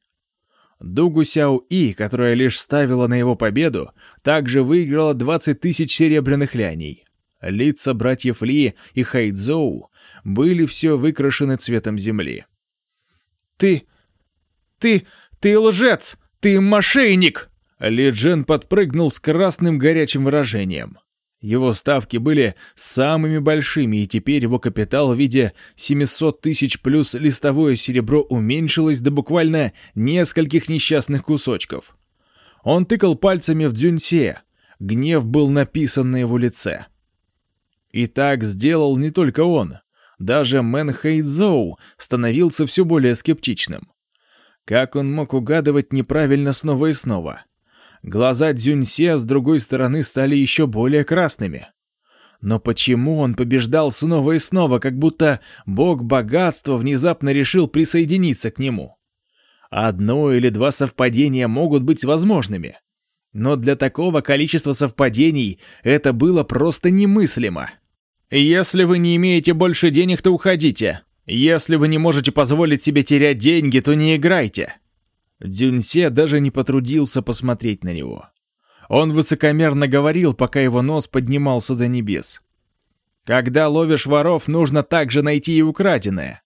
Дугу Сяо И, которая лишь ставила на его победу, также выиграла 20 тысяч серебряных ляней. Лица братьев Ли и Хайдзоу были все выкрашены цветом земли. «Ты... ты... ты лжец! Ты мошенник!» Ли Джен подпрыгнул с красным горячим выражением. Его ставки были самыми большими, и теперь его капитал в виде 700 тысяч плюс листовое серебро уменьшилось до буквально нескольких несчастных кусочков. Он тыкал пальцами в Дзюньсе. Гнев был написан на его лице. И так сделал не только он. Даже Мэн Хэйдзоу становился все более скептичным. Как он мог угадывать неправильно снова и снова? Глаза Дзюньсе с другой стороны стали еще более красными. Но почему он побеждал снова и снова, как будто бог богатства внезапно решил присоединиться к нему? Одно или два совпадения могут быть возможными. Но для такого количества совпадений это было просто немыслимо. Если вы не имеете больше денег, то уходите. Если вы не можете позволить себе терять деньги, то не играйте. Дзюньсе даже не потрудился посмотреть на него. Он высокомерно говорил, пока его нос поднимался до небес. Когда ловишь воров, нужно также найти и украденное.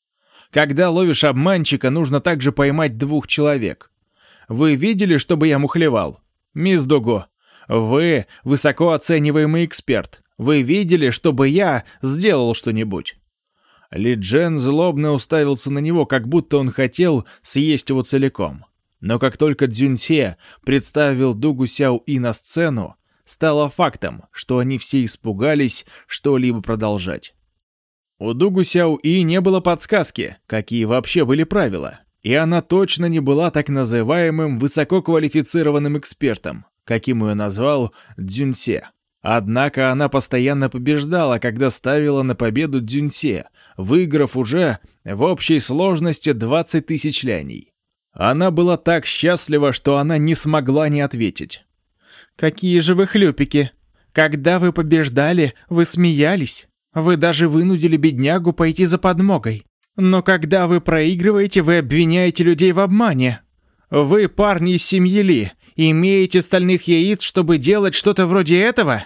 Когда ловишь обманщика, нужно также поймать двух человек. Вы видели, чтобы я мухлевал? Мисс Дуго, вы высоко оцениваемый эксперт. Вы видели, чтобы я сделал что-нибудь? Ли Джен злобно уставился на него, как будто он хотел съесть его целиком. Но как только Цзюньсе представил Дугу И на сцену, стало фактом, что они все испугались что-либо продолжать. У Дугу И не было подсказки, какие вообще были правила, и она точно не была так называемым высококвалифицированным экспертом, каким ее назвал Дзюньсе. Однако она постоянно побеждала, когда ставила на победу Дзюньсе, выиграв уже в общей сложности 20 тысяч ляней. Она была так счастлива, что она не смогла не ответить. «Какие же вы хлюпики! Когда вы побеждали, вы смеялись. Вы даже вынудили беднягу пойти за подмогой. Но когда вы проигрываете, вы обвиняете людей в обмане. Вы, парни из семьи Ли, имеете стальных яиц, чтобы делать что-то вроде этого?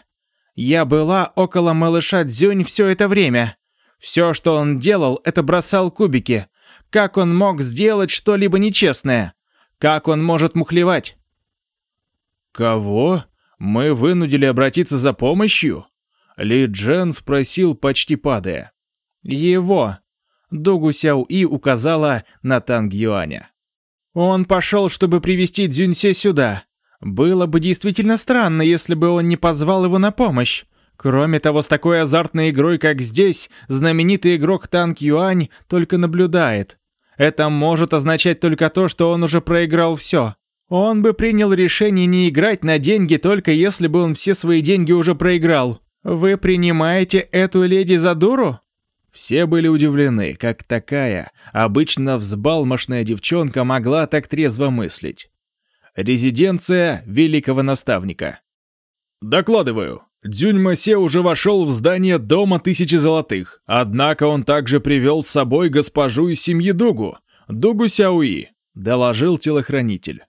Я была около малыша Дзюнь все это время. Все, что он делал, это бросал кубики, как он мог сделать что-либо нечестное? Как он может мухлевать? «Кого? Мы вынудили обратиться за помощью?» Ли Джен спросил, почти падая. «Его!» Дугу Сяо И указала на Танг Юаня. «Он пошел, чтобы привести Дзюньсе сюда. Было бы действительно странно, если бы он не позвал его на помощь. Кроме того, с такой азартной игрой, как здесь, знаменитый игрок Танк Юань только наблюдает. Это может означать только то, что он уже проиграл все. Он бы принял решение не играть на деньги, только если бы он все свои деньги уже проиграл. Вы принимаете эту леди за дуру? Все были удивлены, как такая, обычно взбалмошная девчонка могла так трезво мыслить. Резиденция великого наставника. «Докладываю. Дзюньмасе уже вошел в здание Дома Тысячи Золотых, однако он также привел с собой госпожу из семьи Дугу, Дугу Сяуи», — доложил телохранитель.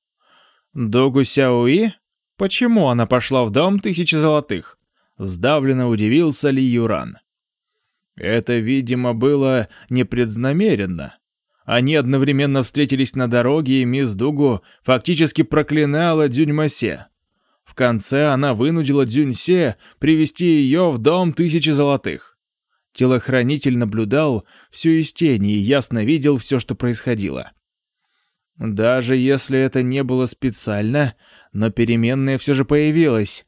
«Дугу Сяуи? Почему она пошла в Дом Тысячи Золотых?» — сдавленно удивился Ли Юран. Это, видимо, было непреднамеренно. Они одновременно встретились на дороге, и мисс Дугу фактически проклинала Дзюньмасе. В конце она вынудила Дзюньсе привести ее в дом тысячи золотых. Телохранитель наблюдал все из тени и ясно видел все, что происходило. Даже если это не было специально, но переменная все же появилась.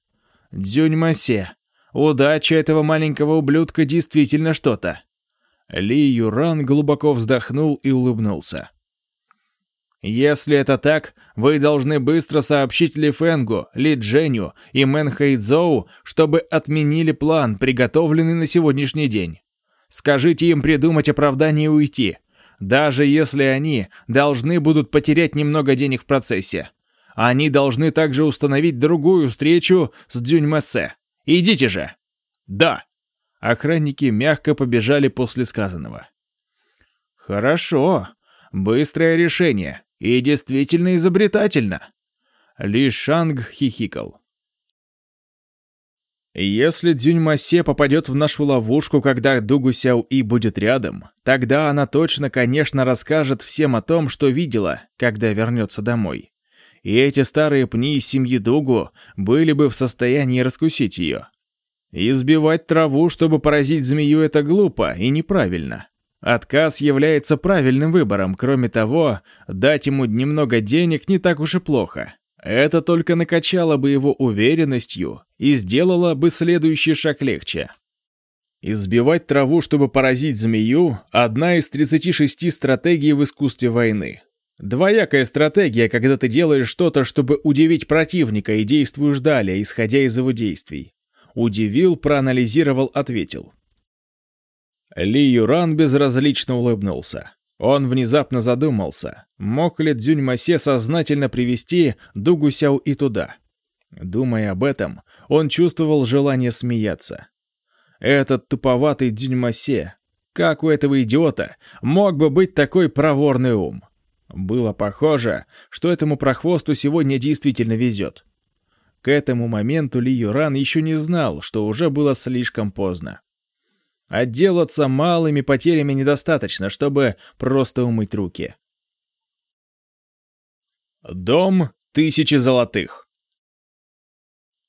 Дзюньмасе. Удача этого маленького ублюдка действительно что-то. Ли Юран глубоко вздохнул и улыбнулся. Если это так, вы должны быстро сообщить Ли Фэнгу, Ли Дженю и Мэн Хэйдзоу, чтобы отменили план, приготовленный на сегодняшний день. Скажите им придумать оправдание и уйти, даже если они должны будут потерять немного денег в процессе. Они должны также установить другую встречу с Дзюньмэсэ. Идите же. Да. Охранники мягко побежали после сказанного. Хорошо. Быстрое решение. И действительно изобретательно. Ли Шанг хихикал. Если Дзюньмасе попадет в нашу ловушку, когда Дугу Сяо И будет рядом, тогда она точно, конечно, расскажет всем о том, что видела, когда вернется домой. И эти старые пни из семьи Дугу были бы в состоянии раскусить ее. Избивать траву, чтобы поразить змею, это глупо и неправильно. Отказ является правильным выбором. Кроме того, дать ему немного денег не так уж и плохо. Это только накачало бы его уверенностью и сделало бы следующий шаг легче. Избивать траву, чтобы поразить змею – одна из 36 стратегий в искусстве войны. Двоякая стратегия, когда ты делаешь что-то, чтобы удивить противника и действуешь далее, исходя из его действий. Удивил, проанализировал, ответил. Ли Юран безразлично улыбнулся. Он внезапно задумался, мог ли Дзюнь Масе сознательно привести Дугу Сяо и туда. Думая об этом, он чувствовал желание смеяться. Этот туповатый Дзюнь Масе, как у этого идиота, мог бы быть такой проворный ум. Было похоже, что этому прохвосту сегодня действительно везет. К этому моменту Ли Юран еще не знал, что уже было слишком поздно. Отделаться малыми потерями недостаточно, чтобы просто умыть руки. Дом тысячи золотых.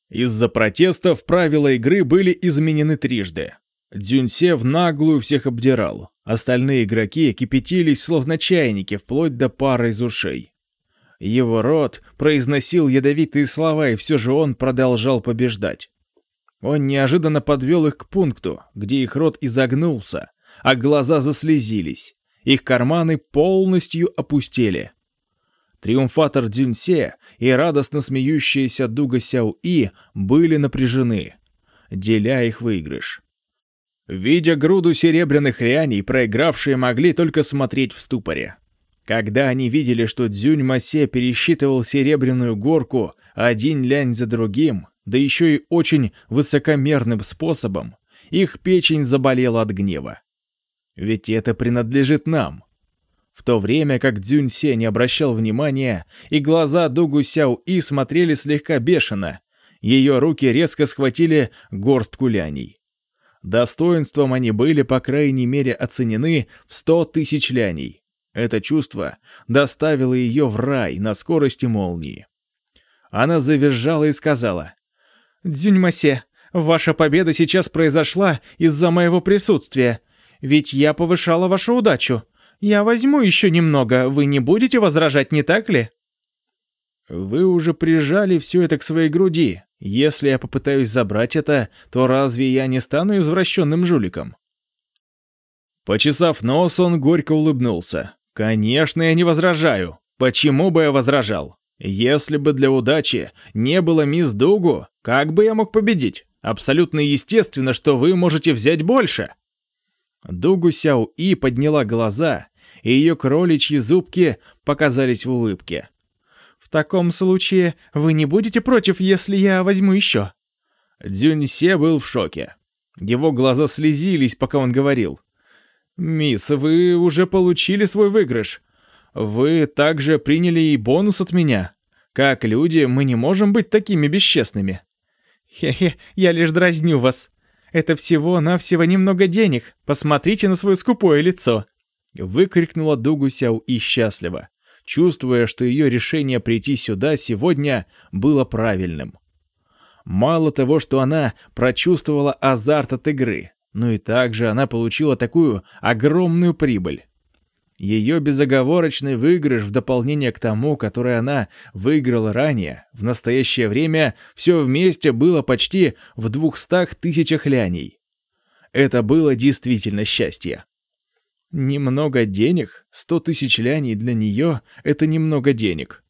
Из-за протестов правила игры были изменены трижды. Дзюньсе в наглую всех обдирал. Остальные игроки кипятились, словно чайники, вплоть до пары из ушей. Его рот произносил ядовитые слова, и все же он продолжал побеждать. Он неожиданно подвел их к пункту, где их рот изогнулся, а глаза заслезились. Их карманы полностью опустели. Триумфатор Дзюньсе и радостно смеющаяся Дуга Сяо-И были напряжены, деля их выигрыш. Видя груду серебряных ряней, проигравшие могли только смотреть в ступоре. Когда они видели, что Дзюнь Масе пересчитывал серебряную горку один лянь за другим, да еще и очень высокомерным способом, их печень заболела от гнева. Ведь это принадлежит нам. В то время как Дзюнь Се не обращал внимания, и глаза Дугу Сяо И смотрели слегка бешено, ее руки резко схватили горстку ляней. Достоинством они были, по крайней мере, оценены в сто тысяч ляней. Это чувство доставило ее в рай на скорости молнии. Она завизжала и сказала, «Дзюньмасе, ваша победа сейчас произошла из-за моего присутствия. Ведь я повышала вашу удачу. Я возьму еще немного, вы не будете возражать, не так ли?» «Вы уже прижали все это к своей груди. Если я попытаюсь забрать это, то разве я не стану извращенным жуликом?» Почесав нос, он горько улыбнулся. «Конечно, я не возражаю. Почему бы я возражал? Если бы для удачи не было мисс Дугу, как бы я мог победить? Абсолютно естественно, что вы можете взять больше». Дугу Сяо И подняла глаза, и ее кроличьи зубки показались в улыбке. «В таком случае вы не будете против, если я возьму еще?» Дзюньсе был в шоке. Его глаза слезились, пока он говорил. «Мисс, вы уже получили свой выигрыш. Вы также приняли и бонус от меня. Как люди, мы не можем быть такими бесчестными». «Хе-хе, я лишь дразню вас. Это всего-навсего немного денег. Посмотрите на свое скупое лицо». Выкрикнула Дугу Сяо и счастливо, чувствуя, что ее решение прийти сюда сегодня было правильным. Мало того, что она прочувствовала азарт от игры, но и также она получила такую огромную прибыль. Ее безоговорочный выигрыш в дополнение к тому, который она выиграла ранее, в настоящее время все вместе было почти в двухстах тысячах ляней. Это было действительно счастье. Немного денег, сто тысяч ляней для нее — это немного денег.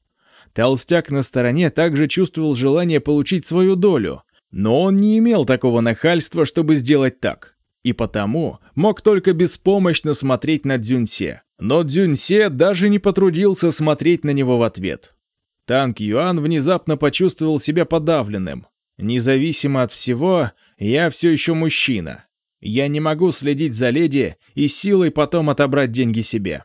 Толстяк на стороне также чувствовал желание получить свою долю, но он не имел такого нахальства, чтобы сделать так и потому мог только беспомощно смотреть на Дзюньсе. Но Дзюньсе даже не потрудился смотреть на него в ответ. Танк Юан внезапно почувствовал себя подавленным. Независимо от всего, я все еще мужчина. Я не могу следить за леди и силой потом отобрать деньги себе.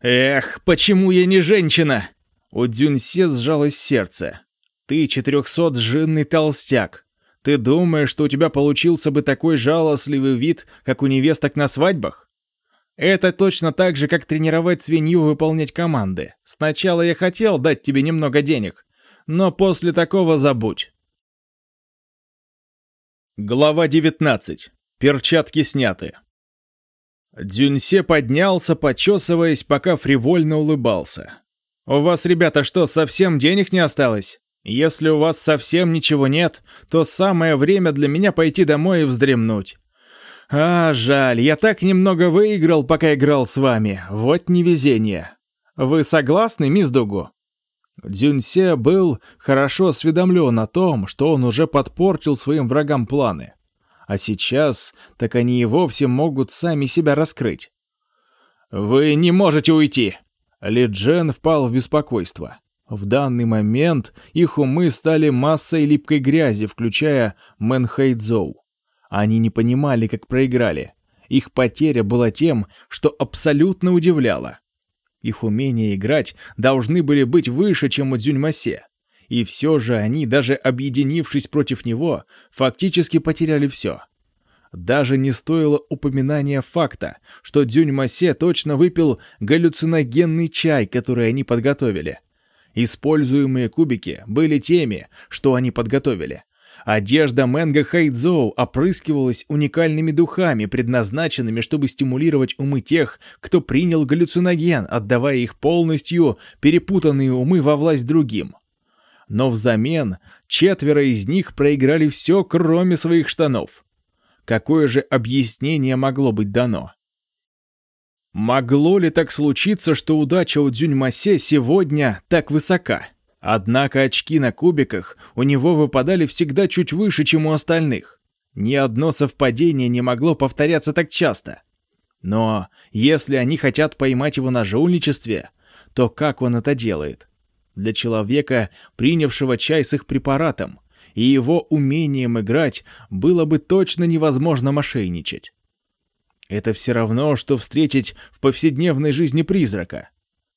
Эх, почему я не женщина? У Дзюньсе сжалось сердце. Ты четырехсот-жинный толстяк. Ты думаешь, что у тебя получился бы такой жалостливый вид, как у невесток на свадьбах? Это точно так же, как тренировать свинью выполнять команды. Сначала я хотел дать тебе немного денег, но после такого забудь. Глава 19. Перчатки сняты. Дзюньсе поднялся, почесываясь, пока фривольно улыбался. «У вас, ребята, что, совсем денег не осталось? Если у вас совсем ничего нет, то самое время для меня пойти домой и вздремнуть. А, жаль, я так немного выиграл, пока играл с вами. Вот невезение. Вы согласны, мисс Дугу?» Дзюньсе был хорошо осведомлен о том, что он уже подпортил своим врагам планы. А сейчас, так они и вовсе могут сами себя раскрыть. «Вы не можете уйти!» Ли Джен впал в беспокойство. В данный момент их умы стали массой липкой грязи, включая Мэн Хэйдзоу. Они не понимали, как проиграли. Их потеря была тем, что абсолютно удивляло. Их умения играть должны были быть выше, чем у Дзюньмасе. И все же они, даже объединившись против него, фактически потеряли все. Даже не стоило упоминания факта, что Дзюньмасе точно выпил галлюциногенный чай, который они подготовили. Используемые кубики были теми, что они подготовили. Одежда Мэнга Хайдзоу опрыскивалась уникальными духами, предназначенными, чтобы стимулировать умы тех, кто принял галлюциноген, отдавая их полностью перепутанные умы во власть другим. Но взамен четверо из них проиграли все, кроме своих штанов. Какое же объяснение могло быть дано? Могло ли так случиться, что удача у Дзюньмасе сегодня так высока? Однако очки на кубиках у него выпадали всегда чуть выше, чем у остальных. Ни одно совпадение не могло повторяться так часто. Но если они хотят поймать его на жульничестве, то как он это делает? Для человека, принявшего чай с их препаратом, и его умением играть, было бы точно невозможно мошенничать. Это все равно, что встретить в повседневной жизни призрака.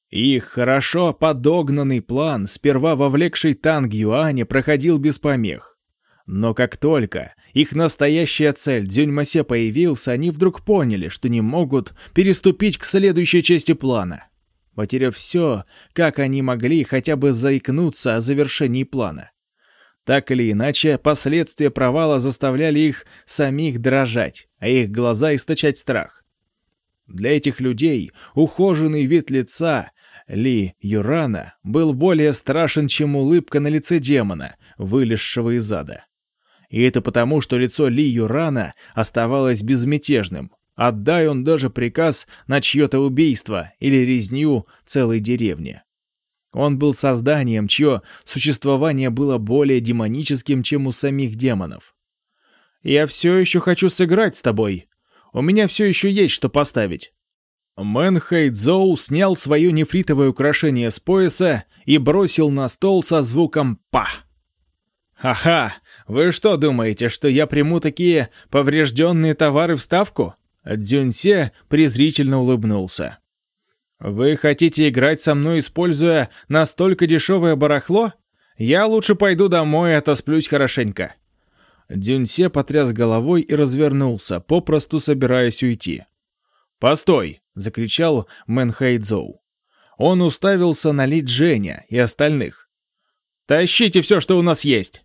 Их хорошо подогнанный план, сперва вовлекший Танг Юаня, проходил без помех. Но как только их настоящая цель Дзюньмасе появился, они вдруг поняли, что не могут переступить к следующей части плана. Потеряв все, как они могли хотя бы заикнуться о завершении плана. Так или иначе, последствия провала заставляли их самих дрожать, а их глаза источать страх. Для этих людей ухоженный вид лица ли Юрана был более страшен, чем улыбка на лице демона, вылезшего из ада. И это потому, что лицо Ли Юрана оставалось безмятежным. Отдай он даже приказ на чье-то убийство или резню целой деревни. Он был созданием, чье существование было более демоническим, чем у самих демонов. «Я все еще хочу сыграть с тобой. У меня все еще есть что поставить. Мэн Хэйдзоу снял свое нефритовое украшение с пояса и бросил на стол со звуком «па». «Ха-ха! Вы что думаете, что я приму такие поврежденные товары в ставку?» Дзюньсе презрительно улыбнулся. «Вы хотите играть со мной, используя настолько дешевое барахло? Я лучше пойду домой и отосплюсь хорошенько». Дзюньсе потряс головой и развернулся, попросту собираясь уйти. «Постой!» — закричал Мэн Хайдзоу. Он уставился на Ли Дженя и остальных. «Тащите все, что у нас есть!»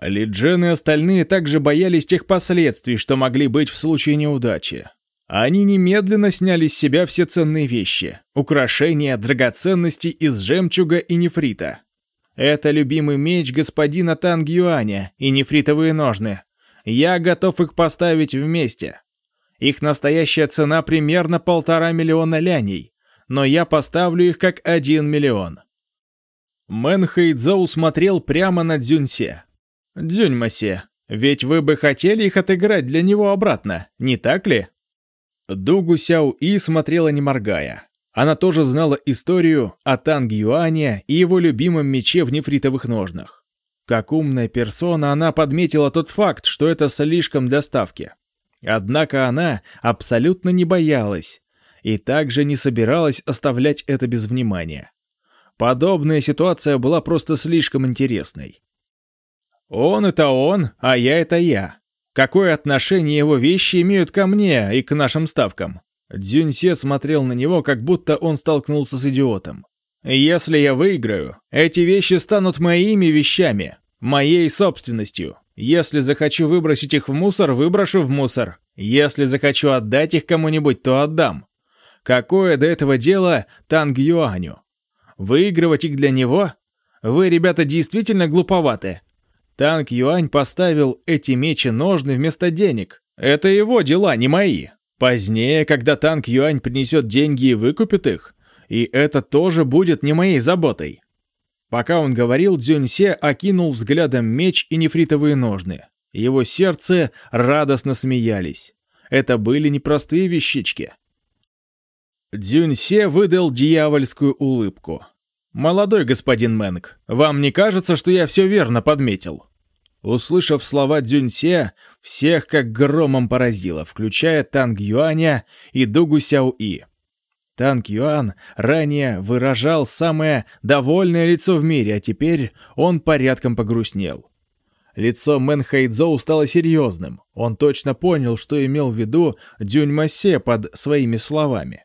Ли Джен и остальные также боялись тех последствий, что могли быть в случае неудачи. Они немедленно сняли с себя все ценные вещи, украшения, драгоценности из жемчуга и нефрита. Это любимый меч господина Танг Юаня и нефритовые ножны. Я готов их поставить вместе. Их настоящая цена примерно полтора миллиона ляней, но я поставлю их как один миллион. Мэн Хэйдзоу смотрел прямо на Дзюньсе. «Дзюньмасе, ведь вы бы хотели их отыграть для него обратно, не так ли?» Дугу Сяо И смотрела не моргая. Она тоже знала историю о Танг Юане и его любимом мече в нефритовых ножнах. Как умная персона, она подметила тот факт, что это слишком для ставки. Однако она абсолютно не боялась и также не собиралась оставлять это без внимания. Подобная ситуация была просто слишком интересной. Он это он, а я это я. Какое отношение его вещи имеют ко мне и к нашим ставкам? Дзюньсе смотрел на него, как будто он столкнулся с идиотом. Если я выиграю, эти вещи станут моими вещами, моей собственностью. Если захочу выбросить их в мусор, выброшу в мусор. Если захочу отдать их кому-нибудь, то отдам. Какое до этого дело Танг Юаню? Выигрывать их для него? Вы, ребята, действительно глуповаты. Танк Юань поставил эти мечи-ножны вместо денег. Это его дела, не мои. Позднее, когда Танк Юань принесет деньги и выкупит их, и это тоже будет не моей заботой. Пока он говорил, Дзюньсе окинул взглядом меч и нефритовые ножны. Его сердце радостно смеялись. Это были непростые вещички. Дзюньсе выдал дьявольскую улыбку. «Молодой господин Мэнг, вам не кажется, что я все верно подметил?» Услышав слова Дзюньсе, всех как громом поразило, включая Танг Юаня и Дугу Сяо-И. Танг Юан ранее выражал самое довольное лицо в мире, а теперь он порядком погрустнел. Лицо Мэн Хайдзоу стало серьезным. Он точно понял, что имел в виду Дзюнь Масе под своими словами.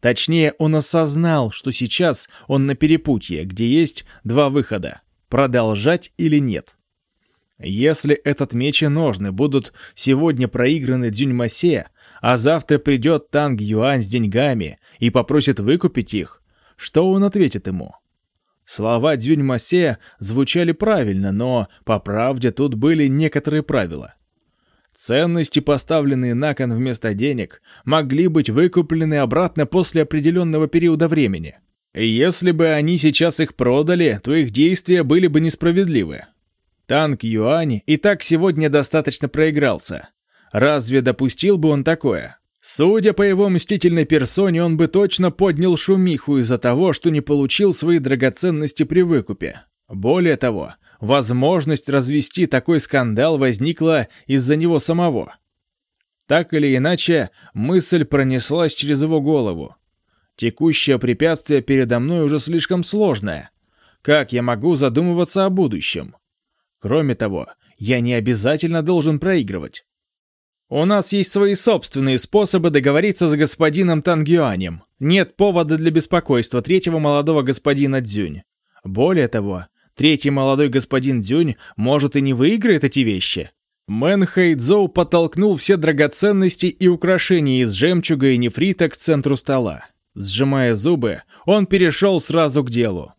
Точнее, он осознал, что сейчас он на перепутье, где есть два выхода — продолжать или нет. Если этот меч и ножны будут сегодня проиграны Дзюньмасе, а завтра придет Танг Юань с деньгами и попросит выкупить их, что он ответит ему? Слова Дзюньмасе звучали правильно, но, по правде, тут были некоторые правила. Ценности, поставленные на кон вместо денег, могли быть выкуплены обратно после определенного периода времени. Если бы они сейчас их продали, то их действия были бы несправедливы. Танк Юань и так сегодня достаточно проигрался. Разве допустил бы он такое? Судя по его мстительной персоне, он бы точно поднял шумиху из-за того, что не получил свои драгоценности при выкупе. Более того, возможность развести такой скандал возникла из-за него самого. Так или иначе, мысль пронеслась через его голову. Текущее препятствие передо мной уже слишком сложное. Как я могу задумываться о будущем? Кроме того, я не обязательно должен проигрывать. У нас есть свои собственные способы договориться с господином Тангюанем. Нет повода для беспокойства третьего молодого господина Дзюнь. Более того, Третий молодой господин Дзюнь может и не выиграет эти вещи. Мэн Хэйдзоу подтолкнул все драгоценности и украшения из жемчуга и нефрита к центру стола. Сжимая зубы, он перешел сразу к делу.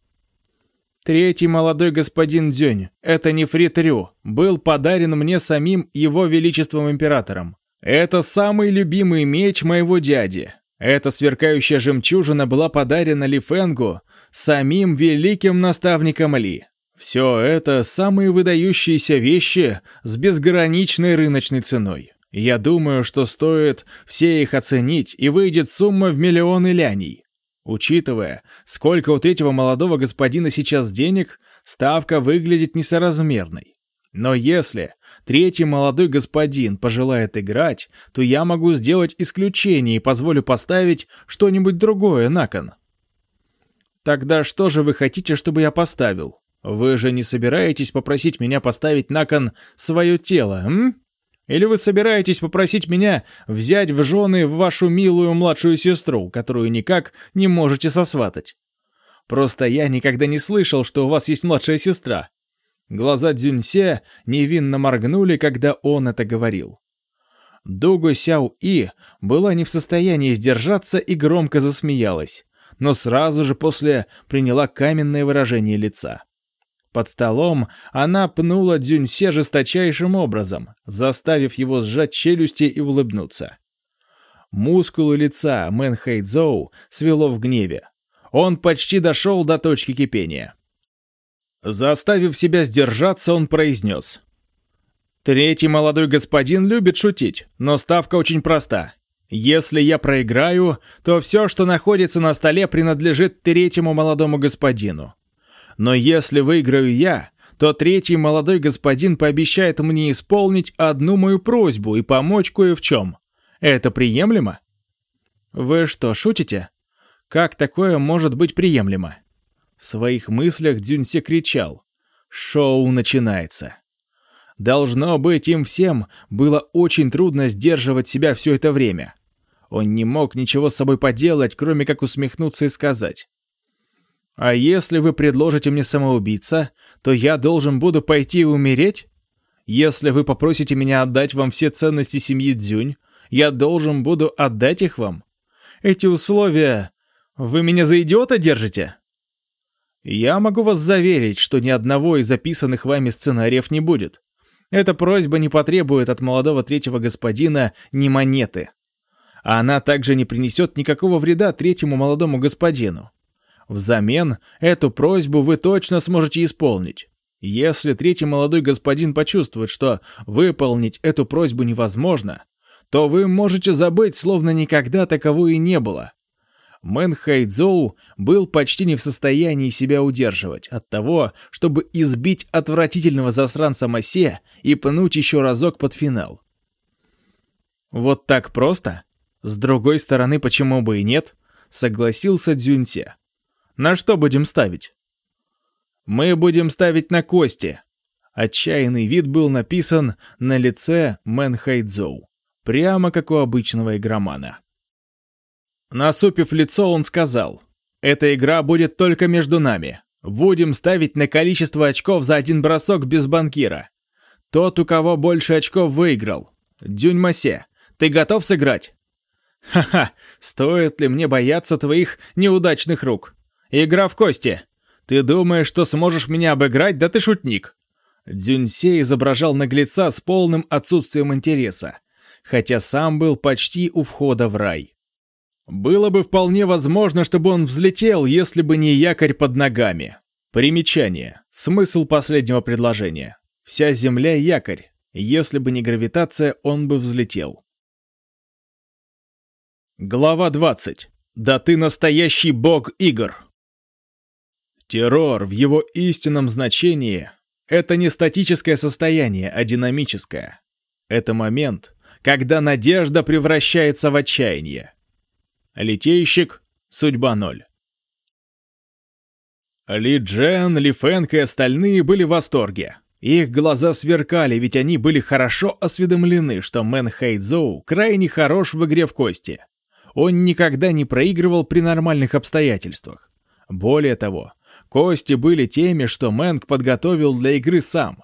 Третий молодой господин Дзюнь, это нефрит Рю, был подарен мне самим его величеством императором. Это самый любимый меч моего дяди. Эта сверкающая жемчужина была подарена Ли Фэнгу самим великим наставником Ли. Все это самые выдающиеся вещи с безграничной рыночной ценой. Я думаю, что стоит все их оценить, и выйдет сумма в миллионы ляней. Учитывая, сколько у третьего молодого господина сейчас денег, ставка выглядит несоразмерной. Но если третий молодой господин пожелает играть, то я могу сделать исключение и позволю поставить что-нибудь другое на кон. Тогда что же вы хотите, чтобы я поставил? Вы же не собираетесь попросить меня поставить на кон свое тело, м? Или вы собираетесь попросить меня взять в жены вашу милую младшую сестру, которую никак не можете сосватать? Просто я никогда не слышал, что у вас есть младшая сестра. Глаза Дзюньсе невинно моргнули, когда он это говорил. Дуго Сяо И была не в состоянии сдержаться и громко засмеялась, но сразу же после приняла каменное выражение лица. Под столом она пнула Дзюньсе жесточайшим образом, заставив его сжать челюсти и улыбнуться. Мускулы лица Мэн Хэйдзоу свело в гневе. Он почти дошел до точки кипения. Заставив себя сдержаться, он произнес. «Третий молодой господин любит шутить, но ставка очень проста. Если я проиграю, то все, что находится на столе, принадлежит третьему молодому господину. Но если выиграю я, то третий молодой господин пообещает мне исполнить одну мою просьбу и помочь кое в чем. Это приемлемо? Вы что, шутите? Как такое может быть приемлемо? В своих мыслях Дзюньсе кричал. Шоу начинается. Должно быть, им всем было очень трудно сдерживать себя все это время. Он не мог ничего с собой поделать, кроме как усмехнуться и сказать. А если вы предложите мне самоубийца, то я должен буду пойти и умереть? Если вы попросите меня отдать вам все ценности семьи Дзюнь, я должен буду отдать их вам. Эти условия... Вы меня за идиота держите? Я могу вас заверить, что ни одного из записанных вами сценариев не будет. Эта просьба не потребует от молодого третьего господина ни монеты. А она также не принесет никакого вреда третьему молодому господину. Взамен эту просьбу вы точно сможете исполнить. Если третий молодой господин почувствует, что выполнить эту просьбу невозможно, то вы можете забыть, словно никогда таковой и не было. Мэн Хайдзоу был почти не в состоянии себя удерживать от того, чтобы избить отвратительного засранца Масе и пнуть еще разок под финал. «Вот так просто? С другой стороны, почему бы и нет?» — согласился Дзюньсе. «На что будем ставить?» «Мы будем ставить на кости». Отчаянный вид был написан на лице Мэн Хайдзоу прямо как у обычного игромана. Насупив лицо, он сказал, «Эта игра будет только между нами. Будем ставить на количество очков за один бросок без банкира. Тот, у кого больше очков, выиграл. Дюньмасе, ты готов сыграть?» «Ха-ха, стоит ли мне бояться твоих неудачных рук? Игра в кости. Ты думаешь, что сможешь меня обыграть? Да ты шутник!» Дзюньсе изображал наглеца с полным отсутствием интереса хотя сам был почти у входа в рай. Было бы вполне возможно, чтобы он взлетел, если бы не якорь под ногами. Примечание. Смысл последнего предложения. Вся Земля — якорь. Если бы не гравитация, он бы взлетел. Глава 20. Да ты настоящий бог игр! Террор в его истинном значении — это не статическое состояние, а динамическое. Это момент, когда надежда превращается в отчаяние. Литейщик, судьба ноль. Ли Джен, Ли Фэнг и остальные были в восторге. Их глаза сверкали, ведь они были хорошо осведомлены, что Мэн Хэйдзоу крайне хорош в игре в кости. Он никогда не проигрывал при нормальных обстоятельствах. Более того, кости были теми, что Мэн подготовил для игры сам.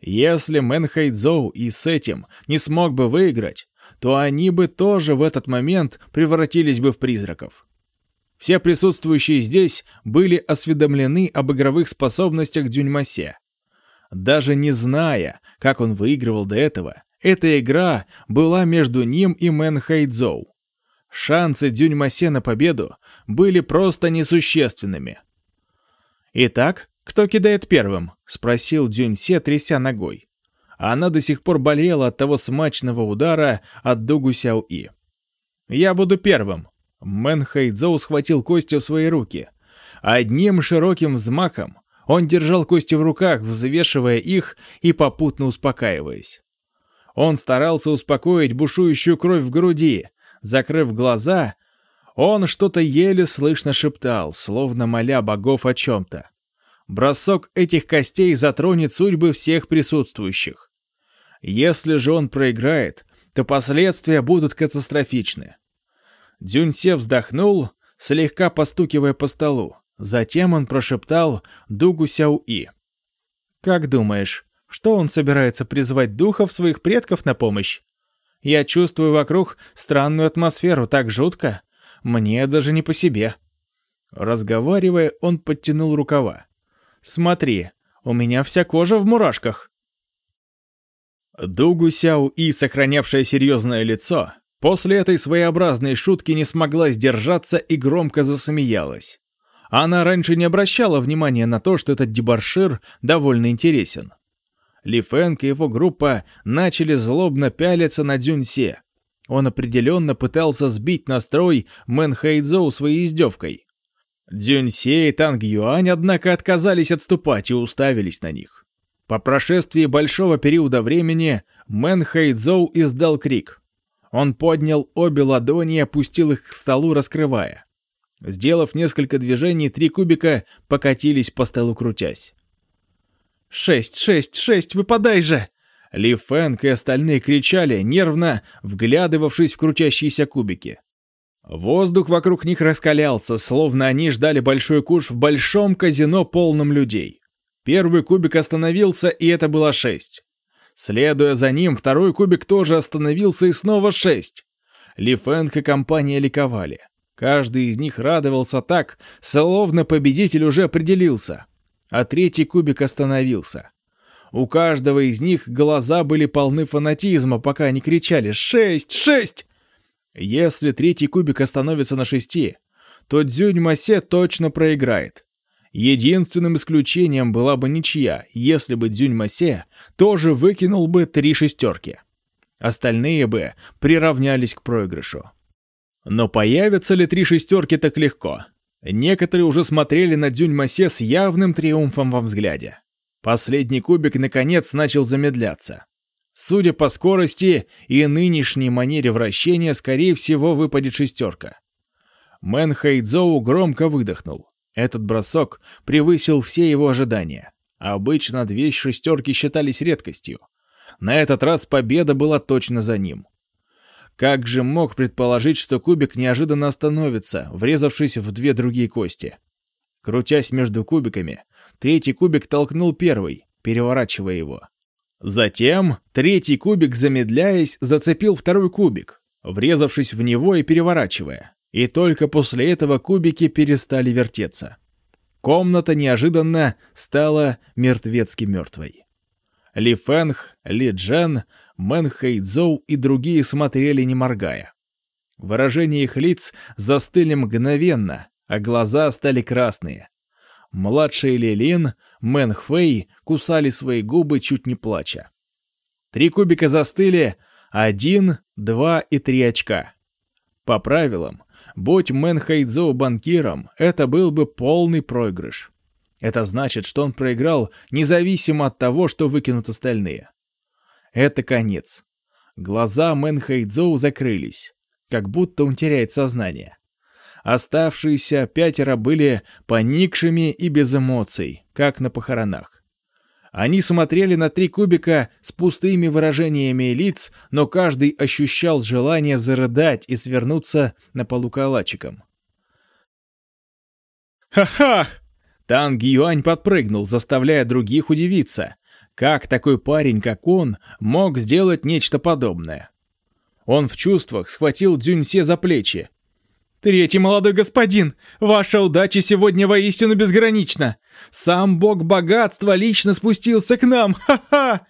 Если Мэн Хэйдзоу и с этим не смог бы выиграть, то они бы тоже в этот момент превратились бы в призраков. Все присутствующие здесь были осведомлены об игровых способностях Дзюньмасе. Даже не зная, как он выигрывал до этого, эта игра была между ним и Мэн Хайдзоу. Шансы Дюньмасе на победу были просто несущественными. Итак, «Кто кидает первым?» — спросил Дюньсе, тряся ногой. Она до сих пор болела от того смачного удара от Дугу Сяо-И. «Я буду первым!» Мэн Хайдзоу схватил кости в свои руки. Одним широким взмахом он держал кости в руках, взвешивая их и попутно успокаиваясь. Он старался успокоить бушующую кровь в груди. Закрыв глаза, он что-то еле слышно шептал, словно моля богов о чем-то. Бросок этих костей затронет судьбы всех присутствующих. Если же он проиграет, то последствия будут катастрофичны. Дюньсе вздохнул, слегка постукивая по столу. Затем он прошептал Дугу Сяо-И. «Как думаешь, что он собирается призвать духов своих предков на помощь? Я чувствую вокруг странную атмосферу, так жутко. Мне даже не по себе». Разговаривая, он подтянул рукава. Смотри, у меня вся кожа в мурашках. Дугу Сяо И, сохранявшая серьезное лицо, после этой своеобразной шутки не смогла сдержаться и громко засмеялась. Она раньше не обращала внимания на то, что этот дебошир довольно интересен. Ли Фэнг и его группа начали злобно пялиться на Дзюньсе. Он определенно пытался сбить настрой Мэн Хэйдзоу своей издевкой. Дзюньсе и Танг Юань, однако, отказались отступать и уставились на них. По прошествии большого периода времени Мэн Хэйдзоу издал крик. Он поднял обе ладони и опустил их к столу, раскрывая. Сделав несколько движений, три кубика покатились по столу, крутясь. «Шесть, шесть, шесть, выпадай же!» Ли Фэнк и остальные кричали, нервно вглядывавшись в крутящиеся кубики. Воздух вокруг них раскалялся, словно они ждали большой куш в большом казино, полном людей. Первый кубик остановился, и это было шесть. Следуя за ним, второй кубик тоже остановился и снова шесть. Ли Фэнг и компания ликовали. Каждый из них радовался так, словно победитель уже определился. А третий кубик остановился. У каждого из них глаза были полны фанатизма, пока они кричали «Шесть! Шесть!». Если третий кубик остановится на шести, то Дзюнь Масе точно проиграет. Единственным исключением была бы ничья, если бы Дзюнь Масе тоже выкинул бы три шестерки. Остальные бы приравнялись к проигрышу. Но появятся ли три шестерки так легко? Некоторые уже смотрели на Дзюнь Масе с явным триумфом во взгляде. Последний кубик наконец начал замедляться. Судя по скорости и нынешней манере вращения, скорее всего, выпадет шестерка. Мэн Хэйдзоу громко выдохнул. Этот бросок превысил все его ожидания. Обычно две шестерки считались редкостью. На этот раз победа была точно за ним. Как же мог предположить, что кубик неожиданно остановится, врезавшись в две другие кости? Крутясь между кубиками, третий кубик толкнул первый, переворачивая его. Затем третий кубик, замедляясь, зацепил второй кубик, врезавшись в него и переворачивая. И только после этого кубики перестали вертеться. Комната неожиданно стала мертвецки мертвой. Ли Фэнг, Ли Джен, Мэн Хэйдзоу и другие смотрели не моргая. Выражения их лиц застыли мгновенно, а глаза стали красные. Младший Лилин, Мэн Хвей кусали свои губы, чуть не плача. Три кубика застыли, один, два и три очка. По правилам, будь Мэн Хайдзоу банкиром, это был бы полный проигрыш. Это значит, что он проиграл независимо от того, что выкинут остальные. Это конец. Глаза Мэн Хайдзоу закрылись, как будто он теряет сознание. Оставшиеся пятеро были поникшими и без эмоций, как на похоронах. Они смотрели на три кубика с пустыми выражениями лиц, но каждый ощущал желание зарыдать и свернуться на полу калачиком. «Ха-ха!» Танг Юань подпрыгнул, заставляя других удивиться. Как такой парень, как он, мог сделать нечто подобное? Он в чувствах схватил Дзюньсе за плечи, Третий молодой господин, ваша удача сегодня воистину безгранична. Сам бог богатства лично спустился к нам, ха-ха!»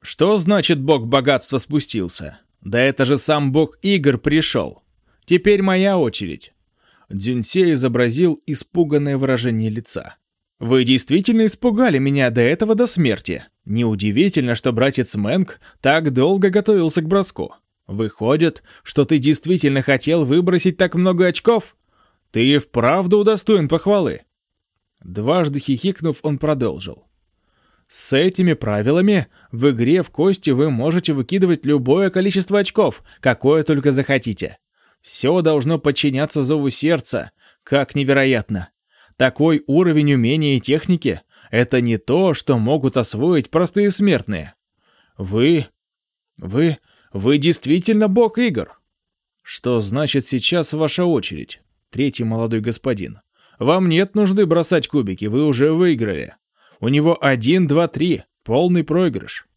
Что значит бог богатства спустился? Да это же сам бог игр пришел. Теперь моя очередь. Дзюньсе изобразил испуганное выражение лица. «Вы действительно испугали меня до этого до смерти. Неудивительно, что братец Мэнк так долго готовился к броску. Выходит, что ты действительно хотел выбросить так много очков? Ты и вправду удостоен похвалы. Дважды хихикнув, он продолжил. С этими правилами в игре в кости вы можете выкидывать любое количество очков, какое только захотите. Все должно подчиняться зову сердца. Как невероятно. Такой уровень умения и техники — это не то, что могут освоить простые смертные. Вы... вы вы действительно бог игр. Что значит сейчас ваша очередь, третий молодой господин? Вам нет нужды бросать кубики, вы уже выиграли. У него один, два, три, полный проигрыш.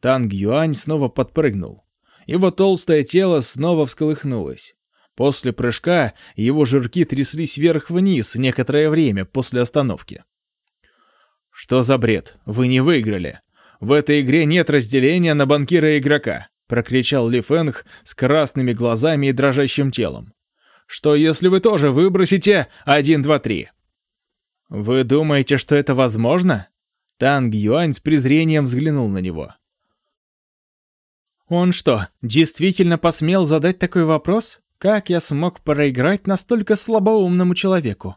Танг Юань снова подпрыгнул. Его толстое тело снова всколыхнулось. После прыжка его жирки тряслись вверх-вниз некоторое время после остановки. «Что за бред? Вы не выиграли. В этой игре нет разделения на банкира и игрока прокричал Ли Фэнг с красными глазами и дрожащим телом. «Что, если вы тоже выбросите один, два, три?» «Вы думаете, что это возможно?» Танг Юань с презрением взглянул на него. «Он что, действительно посмел задать такой вопрос? Как я смог проиграть настолько слабоумному человеку?»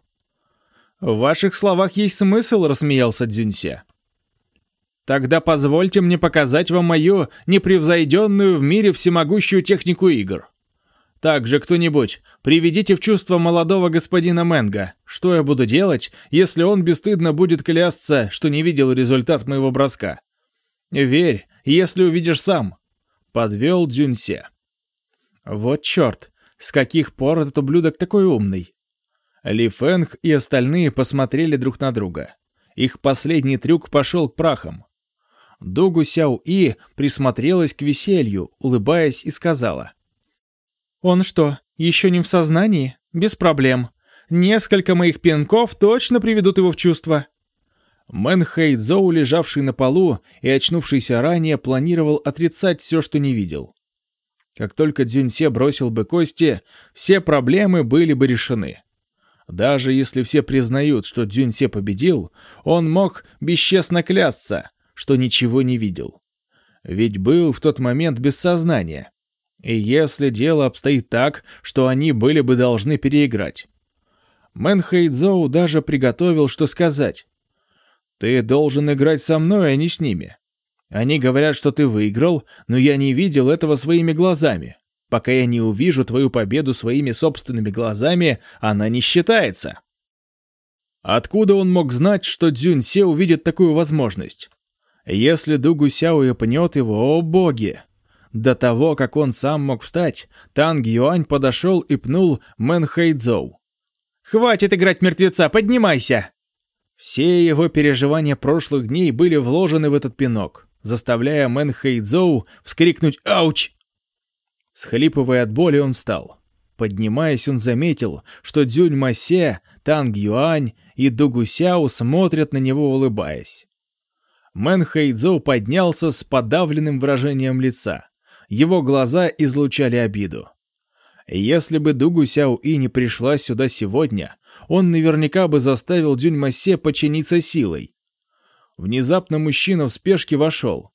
«В ваших словах есть смысл», — рассмеялся Дзюньсе. Тогда позвольте мне показать вам мою непревзойденную в мире всемогущую технику игр. Также кто-нибудь, приведите в чувство молодого господина Мэнга. Что я буду делать, если он бесстыдно будет клясться, что не видел результат моего броска? Верь, если увидишь сам. Подвел Дзюньсе. Вот черт, с каких пор этот ублюдок такой умный? Ли Фэнг и остальные посмотрели друг на друга. Их последний трюк пошел к прахам. Дугу Сяо И присмотрелась к веселью, улыбаясь и сказала. «Он что, еще не в сознании? Без проблем. Несколько моих пинков точно приведут его в чувство». Мэн Хэйдзоу, лежавший на полу и очнувшийся ранее, планировал отрицать все, что не видел. Как только Дзюньсе бросил бы кости, все проблемы были бы решены. Даже если все признают, что Дзюньсе победил, он мог бесчестно клясться, что ничего не видел. Ведь был в тот момент без сознания. И если дело обстоит так, что они были бы должны переиграть. Мэн Хэйдзоу даже приготовил, что сказать. «Ты должен играть со мной, а не с ними. Они говорят, что ты выиграл, но я не видел этого своими глазами. Пока я не увижу твою победу своими собственными глазами, она не считается». Откуда он мог знать, что Дзюнь Се увидит такую возможность? Если Дугу Сяо пнет его, о боги! До того, как он сам мог встать, Танг Юань подошел и пнул Мэн Хэйдзоу. «Хватит играть мертвеца, поднимайся!» Все его переживания прошлых дней были вложены в этот пинок, заставляя Мэн Хэйдзоу вскрикнуть «Ауч!». Всхлипывая от боли, он встал. Поднимаясь, он заметил, что Дзюнь Масе, Танг Юань и Дугу Сяо смотрят на него, улыбаясь. Мэн Хэйдзоу поднялся с подавленным выражением лица. Его глаза излучали обиду. Если бы Дугу Сяо И не пришла сюда сегодня, он наверняка бы заставил Дюнь Массе подчиниться силой. Внезапно мужчина в спешке вошел.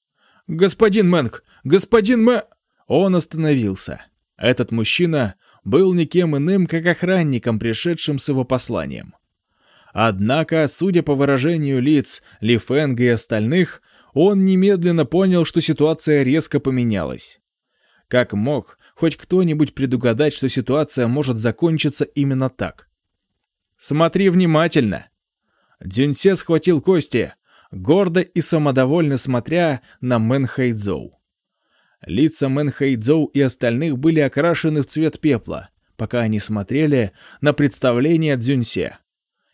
«Господин Мэнг! Господин Мэ...» Он остановился. Этот мужчина был никем иным, как охранником, пришедшим с его посланием. Однако, судя по выражению лиц Ли Фэнга и остальных, он немедленно понял, что ситуация резко поменялась. Как мог хоть кто-нибудь предугадать, что ситуация может закончиться именно так? «Смотри внимательно!» Дзюньсе схватил кости, гордо и самодовольно смотря на Мэн Хэйдзоу. Лица Мэн Хэйдзоу и остальных были окрашены в цвет пепла, пока они смотрели на представление Дзюньсе.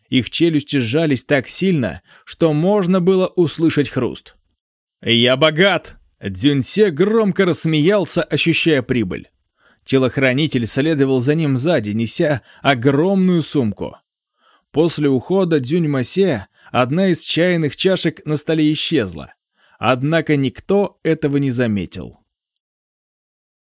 Их челюсти сжались так сильно, что можно было услышать хруст. «Я богат!» Дзюньсе громко рассмеялся, ощущая прибыль. Телохранитель следовал за ним сзади, неся огромную сумку. После ухода Дзюнь-Масе одна из чайных чашек на столе исчезла. Однако никто этого не заметил.